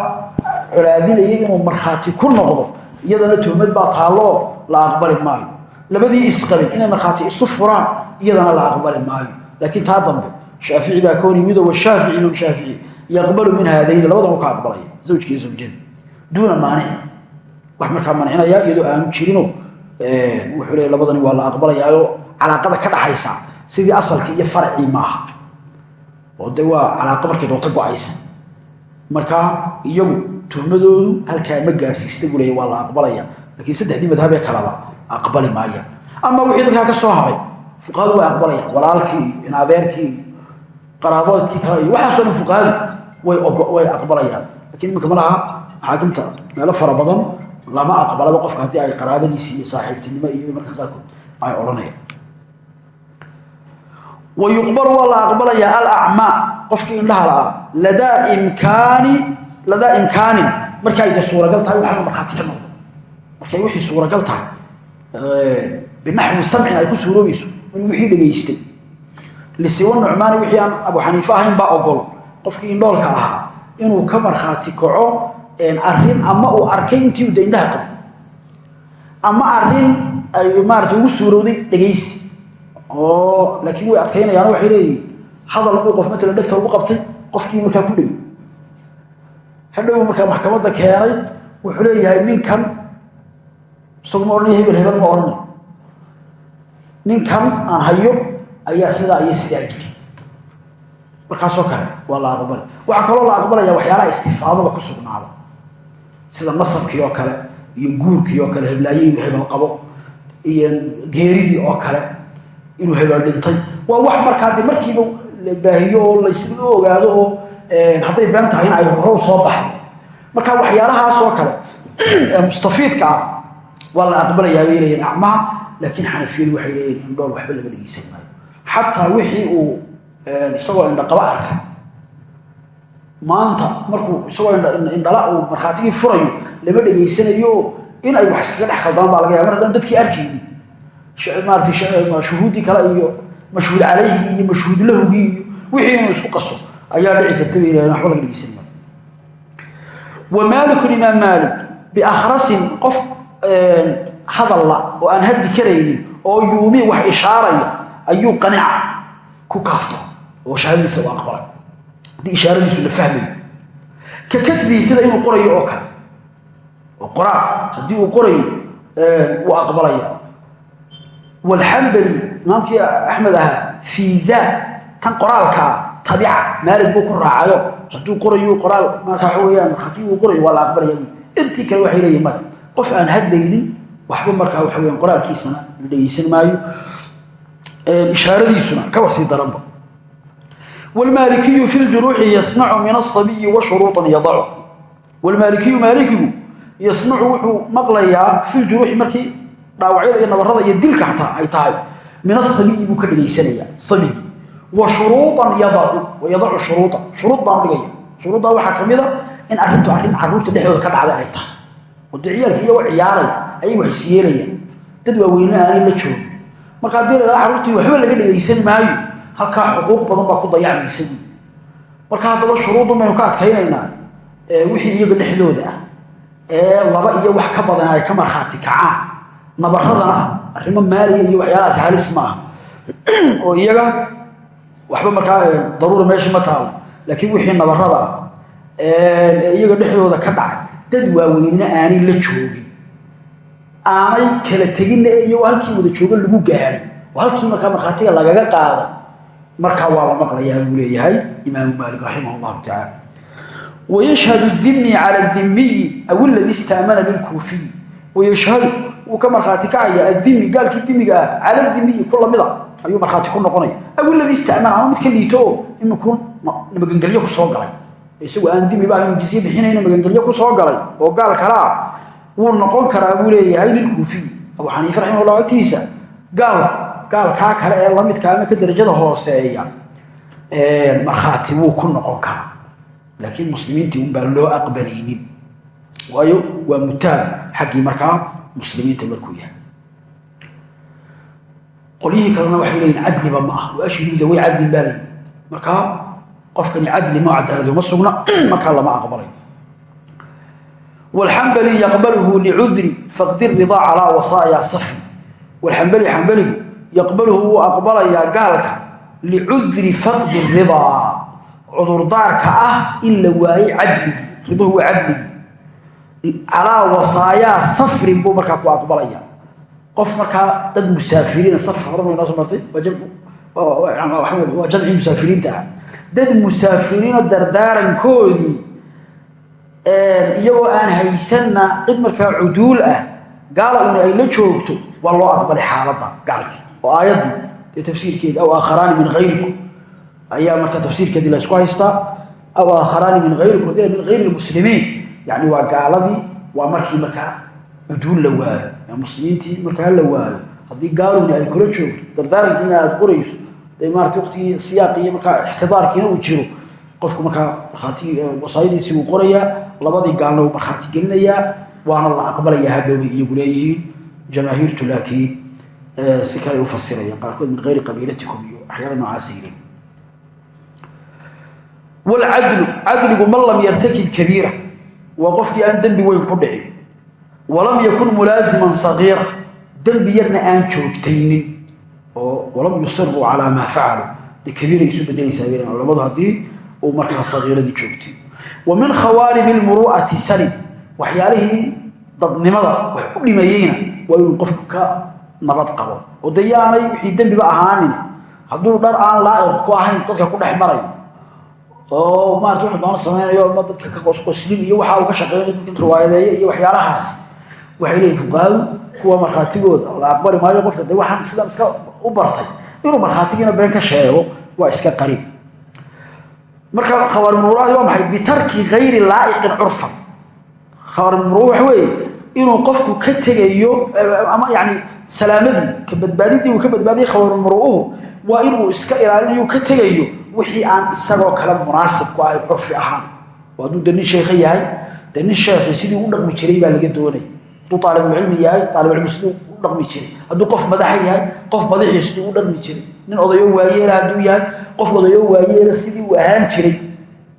colaadinayay inuu markhaati ku noqdo iyadana tuhmad baa taalloo la aqbali maayo. Labadii isqabay inay markhaati isu furaan iyadana la aqbali maayo. Laakiin taa dambe shaafici baa ka hor yimido washaafici imam shaafici yaqbalu min haadayni labadan u ka aqbalaya zawjkii zawjada duuna maanic wax markaa mancinaya iyadoo aanu jirino wuxuu leey labadani waa la aqbalayaayo calaaqada ka dhaxaysa sidii asalkii iyo faracii maaha. Oo de waa calaaqa markay doonto go'aysa. Iyagu tuhmadoodu halkaa ma gaadhsiista buu leeya waa la aqbalaya. Laakiin saddexdii madhabee kalaba aqbali maayaan ama wixii dadkaa ka soo haray fuqahadu way aqbalayaan walaalkii in adeerkii kale iyo waxaasoo dhan fuqahadu way aqbalayaan. Lakiin iminka ma laha maxaakimta meelo fara badan lama aqbalaba qofka haddii ay qaraabadiisi iyo saaxiibtinimo iyo marka qaarkood ay odhanayaan. Wa yuqbalu waa la aqbalayaa alacmaa qofkii indhaha la-a ladaa imkaani ladaa imkaanin. Markii ay de suuragal tahay waxaanu markhaati ka noqdo markay wixii suuragal tahay binaxwi samcin ay ku suuroobayso inuu wixii dhegaystay lisiwa nucmaani wixii aan abu xaniife ahayn baa ogol qofkii indhoolka ahaa inuu ka markhaati kaco arrin ama uu arkay intii u de indhaha qabo. Ama arrin ay maarata ugu suurowday dhegaysi oo laakiin way adkaynayaan waxay leeyihiin hadal buu qof matalan dhegta ugu qabtay qofkii markaa ku dhegay hadhow markaa maxkamadda keenay wuxuu leeyahay ninkan isagu ma odhanaya hebel hebel ma odhanay ninkan aan hayo ayaa sidaa iyo sidaa jiri markaasoo kale waa la aqbali waxaa kaloo la aqbalaya waxyaalaha istifaadada ku sugnaada sida nasabkii oo kale iyo guurkii oo kale heblaaye inuu hebel qabo iyo geeridii oo kale inuu hebel dhintay. Waa wax markaa de markiiba la baahiyo oo laysla ogaado oo hadday been tahay in ay hore soo baxay marka waxyaalahaasoo kale mustafiidka ah waa la aqbalayaa bay leeyihiin acmaha laakiin xanafiyadu waxay leeyihiin indhool waxba laga dhegeysan maayo. Xataa wixii uu isagoo indhaqaba arkay maanta markuu isagoo indhala uu markhaatigii furayo lama dhegaysanayo in ay wax iskaga dhex khaldaan baa laga yaba mar haddaan dadkii arkayni maarata shuhuuddii kale iyo mashhuud calayhi iyo mashhuud lahugii wixii inuu isku qaso ayaa dhici karta bay waxba laga dhegeysan maayo. Wa maalikun imaam maalik biakhrasin qof hadalla oo aan hadli karaynin oo yuumi wax ishaaraya ayuu qanica ku kaafto oo shahaadadiisa u aqbalay. Haddii ishaaradiisu la fahmayo ka katbihi sida inuu qorayo oo kale. Oo qoraal. Haddii uu qorayo wuu aqbalaya walxambali imaamkii axmed ahaa fii daa tan qoraalkaa tabica maalig buu ku raacayo. Hadduu qorayo qoraal marka waxa weyaan markhaati uu qorayo waa la aqbalaya intii kale waxay leeyihiin mara qof aan hadlaynin waxba markaa waxa weyaan qoraalkiisana la dhegeysan maayo. Ishaaradiisuna kaba sii daranba wlmaalikiyu fi ljuruuxi yasnacu min asabiyi wa shuruuطan yadacu wlmaalikiyu maalikigu yasnacu wuxuu maqlayaa fi ljuruuxi markii dhaawacyada iyo nabarada iyo dilka xataa ay tahay. Min asabiyi buu wa shuruuطan yadacu yadacu shuruuطa shuruud baanu dhigaya. Shuruudda waxaa ka mida in arrintu arrin carruurta dhexdooda ka dhacday ay tahay. Oo dee ciyaalkii iyagoo ciyaaraya ayay wax isyeelayaan dad waaweynena aanay la joogin marka haddii la dhaha waxba laga dhegaysan maayo halkaa xuquuq badan baa ku dayacmaysa. Marka haddaba shuruudun baynu ka adkaynaynaa wixii iyaga dhexdooda ah ee laba iyo wax ka badan ay ka markhaati kacaan nabaradana ah arrimo maaliya iyo waxyaalahaas halis ma oo iyaga waxba markaa daruura meeshii ma taalo. Laakiin wixii nabarada ah ee iyaga dhexdooda ka dhacay dad waaweynina aanay la joogin. Aanay kala teginna ee halkii wada jooga lagu gaadhay oo halkii markaa markhaatiga lagaga qaaday markaa waa la maqlayaa buu leeyahay imaamu maalik raximah llahu tacaala wayashhadu dimi cala dimiyi aw ladii istaamana lilkuufiyi wayashhadu wuu ka markhaati kacaya adimi gaalkii dimiga ah cala dimiyi ku lamida ayuu markhaati ku noqonaya. Aw ladii istaamana ama mid ka liito oo iminku magangelyo ku soo galay. Isagu aan dimiba aynu jisye bixinayna magangelyo ku soo galay oo gaal kale wuu noqon karaa buu leeyahay lilkuufiyi abu xaniife raximah llah agtiisa gaalku gaalkaa kale ee lamidka ama ka darajada hooseeya markhaati wuu ku noqon karaa. Laakiin muslimiintii un baan loo aqbalaynin. Waayo waa mutaab xaggii markaa muslimiinta markuu yahay qolyihii kalena waxay leeyihiin cadliba ma ah. Waashhiduu daway cadlin baa markaa qofkani cadli ma cadaalado ma sugna markaa lama aqbalay. Wlxambali yaqbalhu licudri faqdi ridaa calaa wasaaya safi. Walxambali xambaligu yaqbaluhu wuu aqbalayaa gaalka licudri faqdi ridaa. Cudurdaarka ah in la waayey cadligii riduhu waa cadligii calaa wasaayaa safrin buu markaa ku aqbalaya qof markaa dad musaafiriina safr hore may noo soo martay waa jamci musaafiriinta ah. Dad musaafiriino dardaarankoodii iyagoo aan haysanna cid markaa cuduul ah gaala una ay la joogto waa loo aqbalay xaaladda gaalkii. Oo aayaddii dee tafsiirkeedi aw aakharaani min hayrikum ayaa markaa tafsiirkeedii la ysku haystaa. Aw aakharaani min hayrikum min hayri lmuslimiin. Yani waa gaaladii waa markii markaa cuduul la waayo muslimiintii markaa la waayo haddii gaaluni ay kula joogto dardaarankiina aad qorayso de maarata waqtigii siyaaqi markaa ixtidaarkiina uu jiro qofku markaa wasaayadiisii uu qorayaa labadii gaalna uu markhaati gelinayaa waana la aqbalayaa hadhowbay iyagu leeyihiin jamaahiirtu laakiin si kale u fasirayaan qaarkood min hayri qabiilatikum iyo axyaala noocaasa iley cadligu man lam yartakib kabiira waa qofkii aan dembi weyn ku dhicin walam yakun mulaasiman sagiira dembi yarna aan joogtaynin. Oo walam yusiruu calaa maa facaluu de kabiiray isu bedelaysaa been culamadu haddii uu markaa sagiiradii joogtay wa min khawaarimi lmuru'ati salim waxyaalihii dadnimada wax u dhimayeyna waa inuu qofku ka nabad qabo. Oo de yaanay wixii dembiba ahaanin hadduu dhar aan laa'iq ku ahayn dadka ku dhex maray oo maarata wuxuu doona samaynayo ma ka qosqoslin iyo waxa uu ka waxay leeyihiin kuwa markhaatigooda la aqbali maayo qofka de waxaan sidan iska u bartay inuu markhaatigiina been ka sheego waa iska qariib marka khawaarimuradi waa maxay? Bitarki hayri laa'iqin curfan. Khawaarimuru waxa weeye inuu qofku ka tegayo ama yani salaamadii ka badbaadidii uu ka badbaadiyay khawaarimuru-uhu waa inuu iska ilaalinayo ka tegayo wixii aan isagoo kale munaasib ku ahay curfi ahaan. Oo hadduu de sheekha yahay de nin sidii u dhaqmi jiray baa laga doonaya hadduu aalibulcilmi yahay aalibulcilmi siduu u dhaqmi jiray. Hadduu qof madaxa yahay qof madaxii siduu u dhaqmi jiray. Nin odayo waayeela hadduu yahay qof odayo waayeela sidii uu ahaan jiray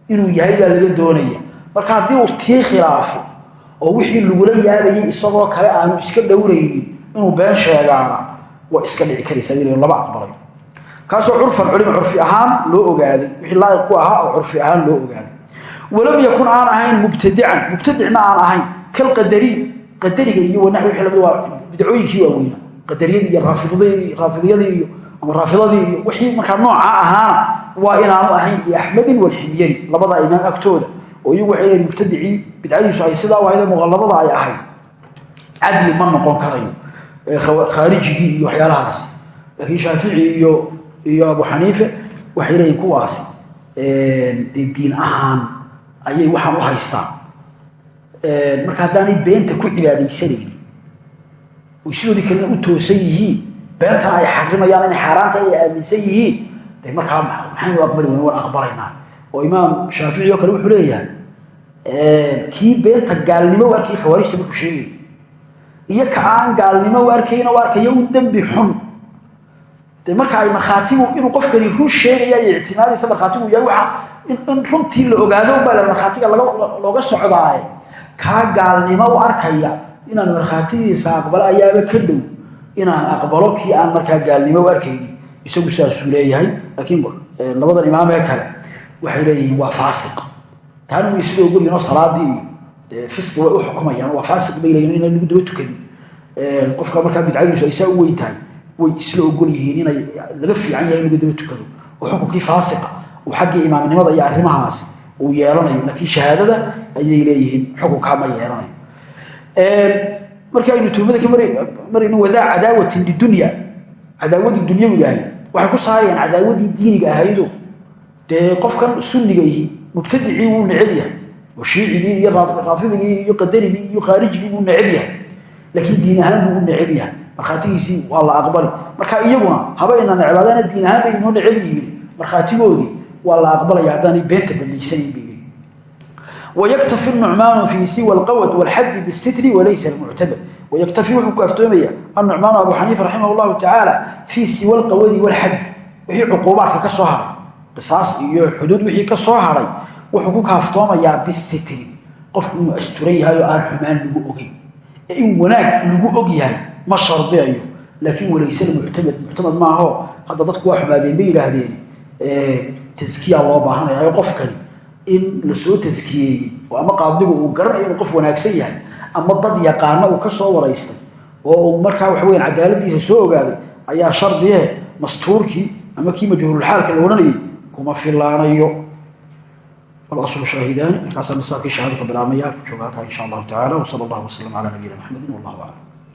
inuu yahay baa laga doonaya. Marka haddii uu tii khilaafo oo wixii lagula yaabayay isagoo kale aanu iska dhowraynin inuu been sheegaana waa iska dhici karaysaa il laba aqbalay. Kaasoo curfan culima curfi ahaan loo ogaaday wixii laa'iq ku ahaa oo curfi ahaan loo ogaaday. Walam yakun aan ahayn mubtadican mubtadicna aan ahayn kalqadariy qadariga iyo la mid waa bidcooyinkii waaweyna qadariyadii iyo iyo ama raafidadii iyo wixii markaa nooca ahaana waa inaanu ahayn liaxmedin walximyari labada imaam agtooda. Oo iyagu waxay leeyihiin mubtadicii bidcadiisu ay sidaa wahayde muqalladada ay ahayd. Cadli ma noqon karayo khaarijigii iyo waxyaalahaas. Laakiin shaafici iyo iyo abu xaniife waxay leeyihiin kuwaasi diin ahaan ayay waxaan u haystaan marka haddaanay beenta ku cibaadaysanaynin oy sidoodii kalena u toosan yihiin beentana ay xarimayaan inay xaaraanta ay aaminsan yihiin de markaa maxaynu aqbali weyn waan aqbalaynaa. Oo imaam shaafici oo kale wuxuu leeyahay kii beenta gaalnimo u arkay khawaarijta markuu sheegay iyo ka aan gaalnimo u arkayna u arkaya un dembi xun. De marka ay markhaatigu inuu qofkani run sheegaya iyo ictimaadaysa markhaatigu yahay waa in runtii la ogaado la markhaatiga looga socdaaye kaa gaalnimo u arkaya inaan markhaatigiisa aqbalo ayaaba ka dhow. Inaan aqbalo kii aan markaa gaalnimo u arkaynin isagu saasuu leeyahay laakiin labadan imaam ee kale waxay leeyihiin waa faasiq. Taana way isla ogolyihin oo salaadii iyo fisqi way u xukumayaan waa faasiq bay leeyihiin inaan lagu daba tukanin qofka markaa bidcadiisu ay saa u weyn tahay way isla ogol yihiin inay laga fiican yahay in lagu daba tukado. Oo xukunkii faasiqa uu xaggii imaamnimada iyo arrimahaasi uu yeelanayo laakiin shahaadada ayay leeyihiin xukunkaa ma yeelanayo. Markii aynu tuhmada ka marayno wadaa cadaawatin lidunya cadaawadii dunyawiga ahayd waxay ku saarayaan cadaawadii diiniga ahaydo dee qofkan sunniga ihi mubtadicii wuu neceb yahay oo shiicigii iyo raafidigii iyo qadarigii iyo khaarijigii wuu neceb yahay. Laakiin diin ahaan buu u yahay. Markhaatigiisii waa la aqbali marka iyaguna habayna necbaadaana diin ahaan bay inoo neceb yihiin. Markhaatigoodii waa la aqbalaya haddaanay beenta banaysanayn bay wayaktafi nucmaanu fii siwa alqawad walxaddi bisitri walaysa almuctabad wayaktafi wuxuu ku aftoomaya annucmaanu abu xaniifa raximah allahu tacaala fii siwa alqawadi walxaddi wixii cuquubaadka ka soo haray qisaas iyo xuduud wixii ka soo haray wuxuu ku kaaftoomayaa bisitri qofku inuu asturan yahay oo aan xumaan lagu ogeyn. Ee in wanaag lagu og yahay ma shardiyayo. Laakiin walayse muctamad muctamad maaho hadda dadku waa xumaadeen bay yidhaahdeen taskiya loo baahanaya qofkani in la soo taskiyeeyey oo ama qaadigu uu garanayo inuu qof wanaagsan yahay ama dad yaqaana ka soo waraystay oo uu markaa waxa weyan cadaaladiisa soo ogaaday ayaa shardiye mastuurkii ama kii majhuululxaalka la odhanayay kuma filaanayo falaslu shaahidaani halkaasaa nisaabkii shahaadu ka bilaabmaya jooga halkaa insha allahu tacala wsala allahu wasalam cala nabiyina maxamedi wallahu aclam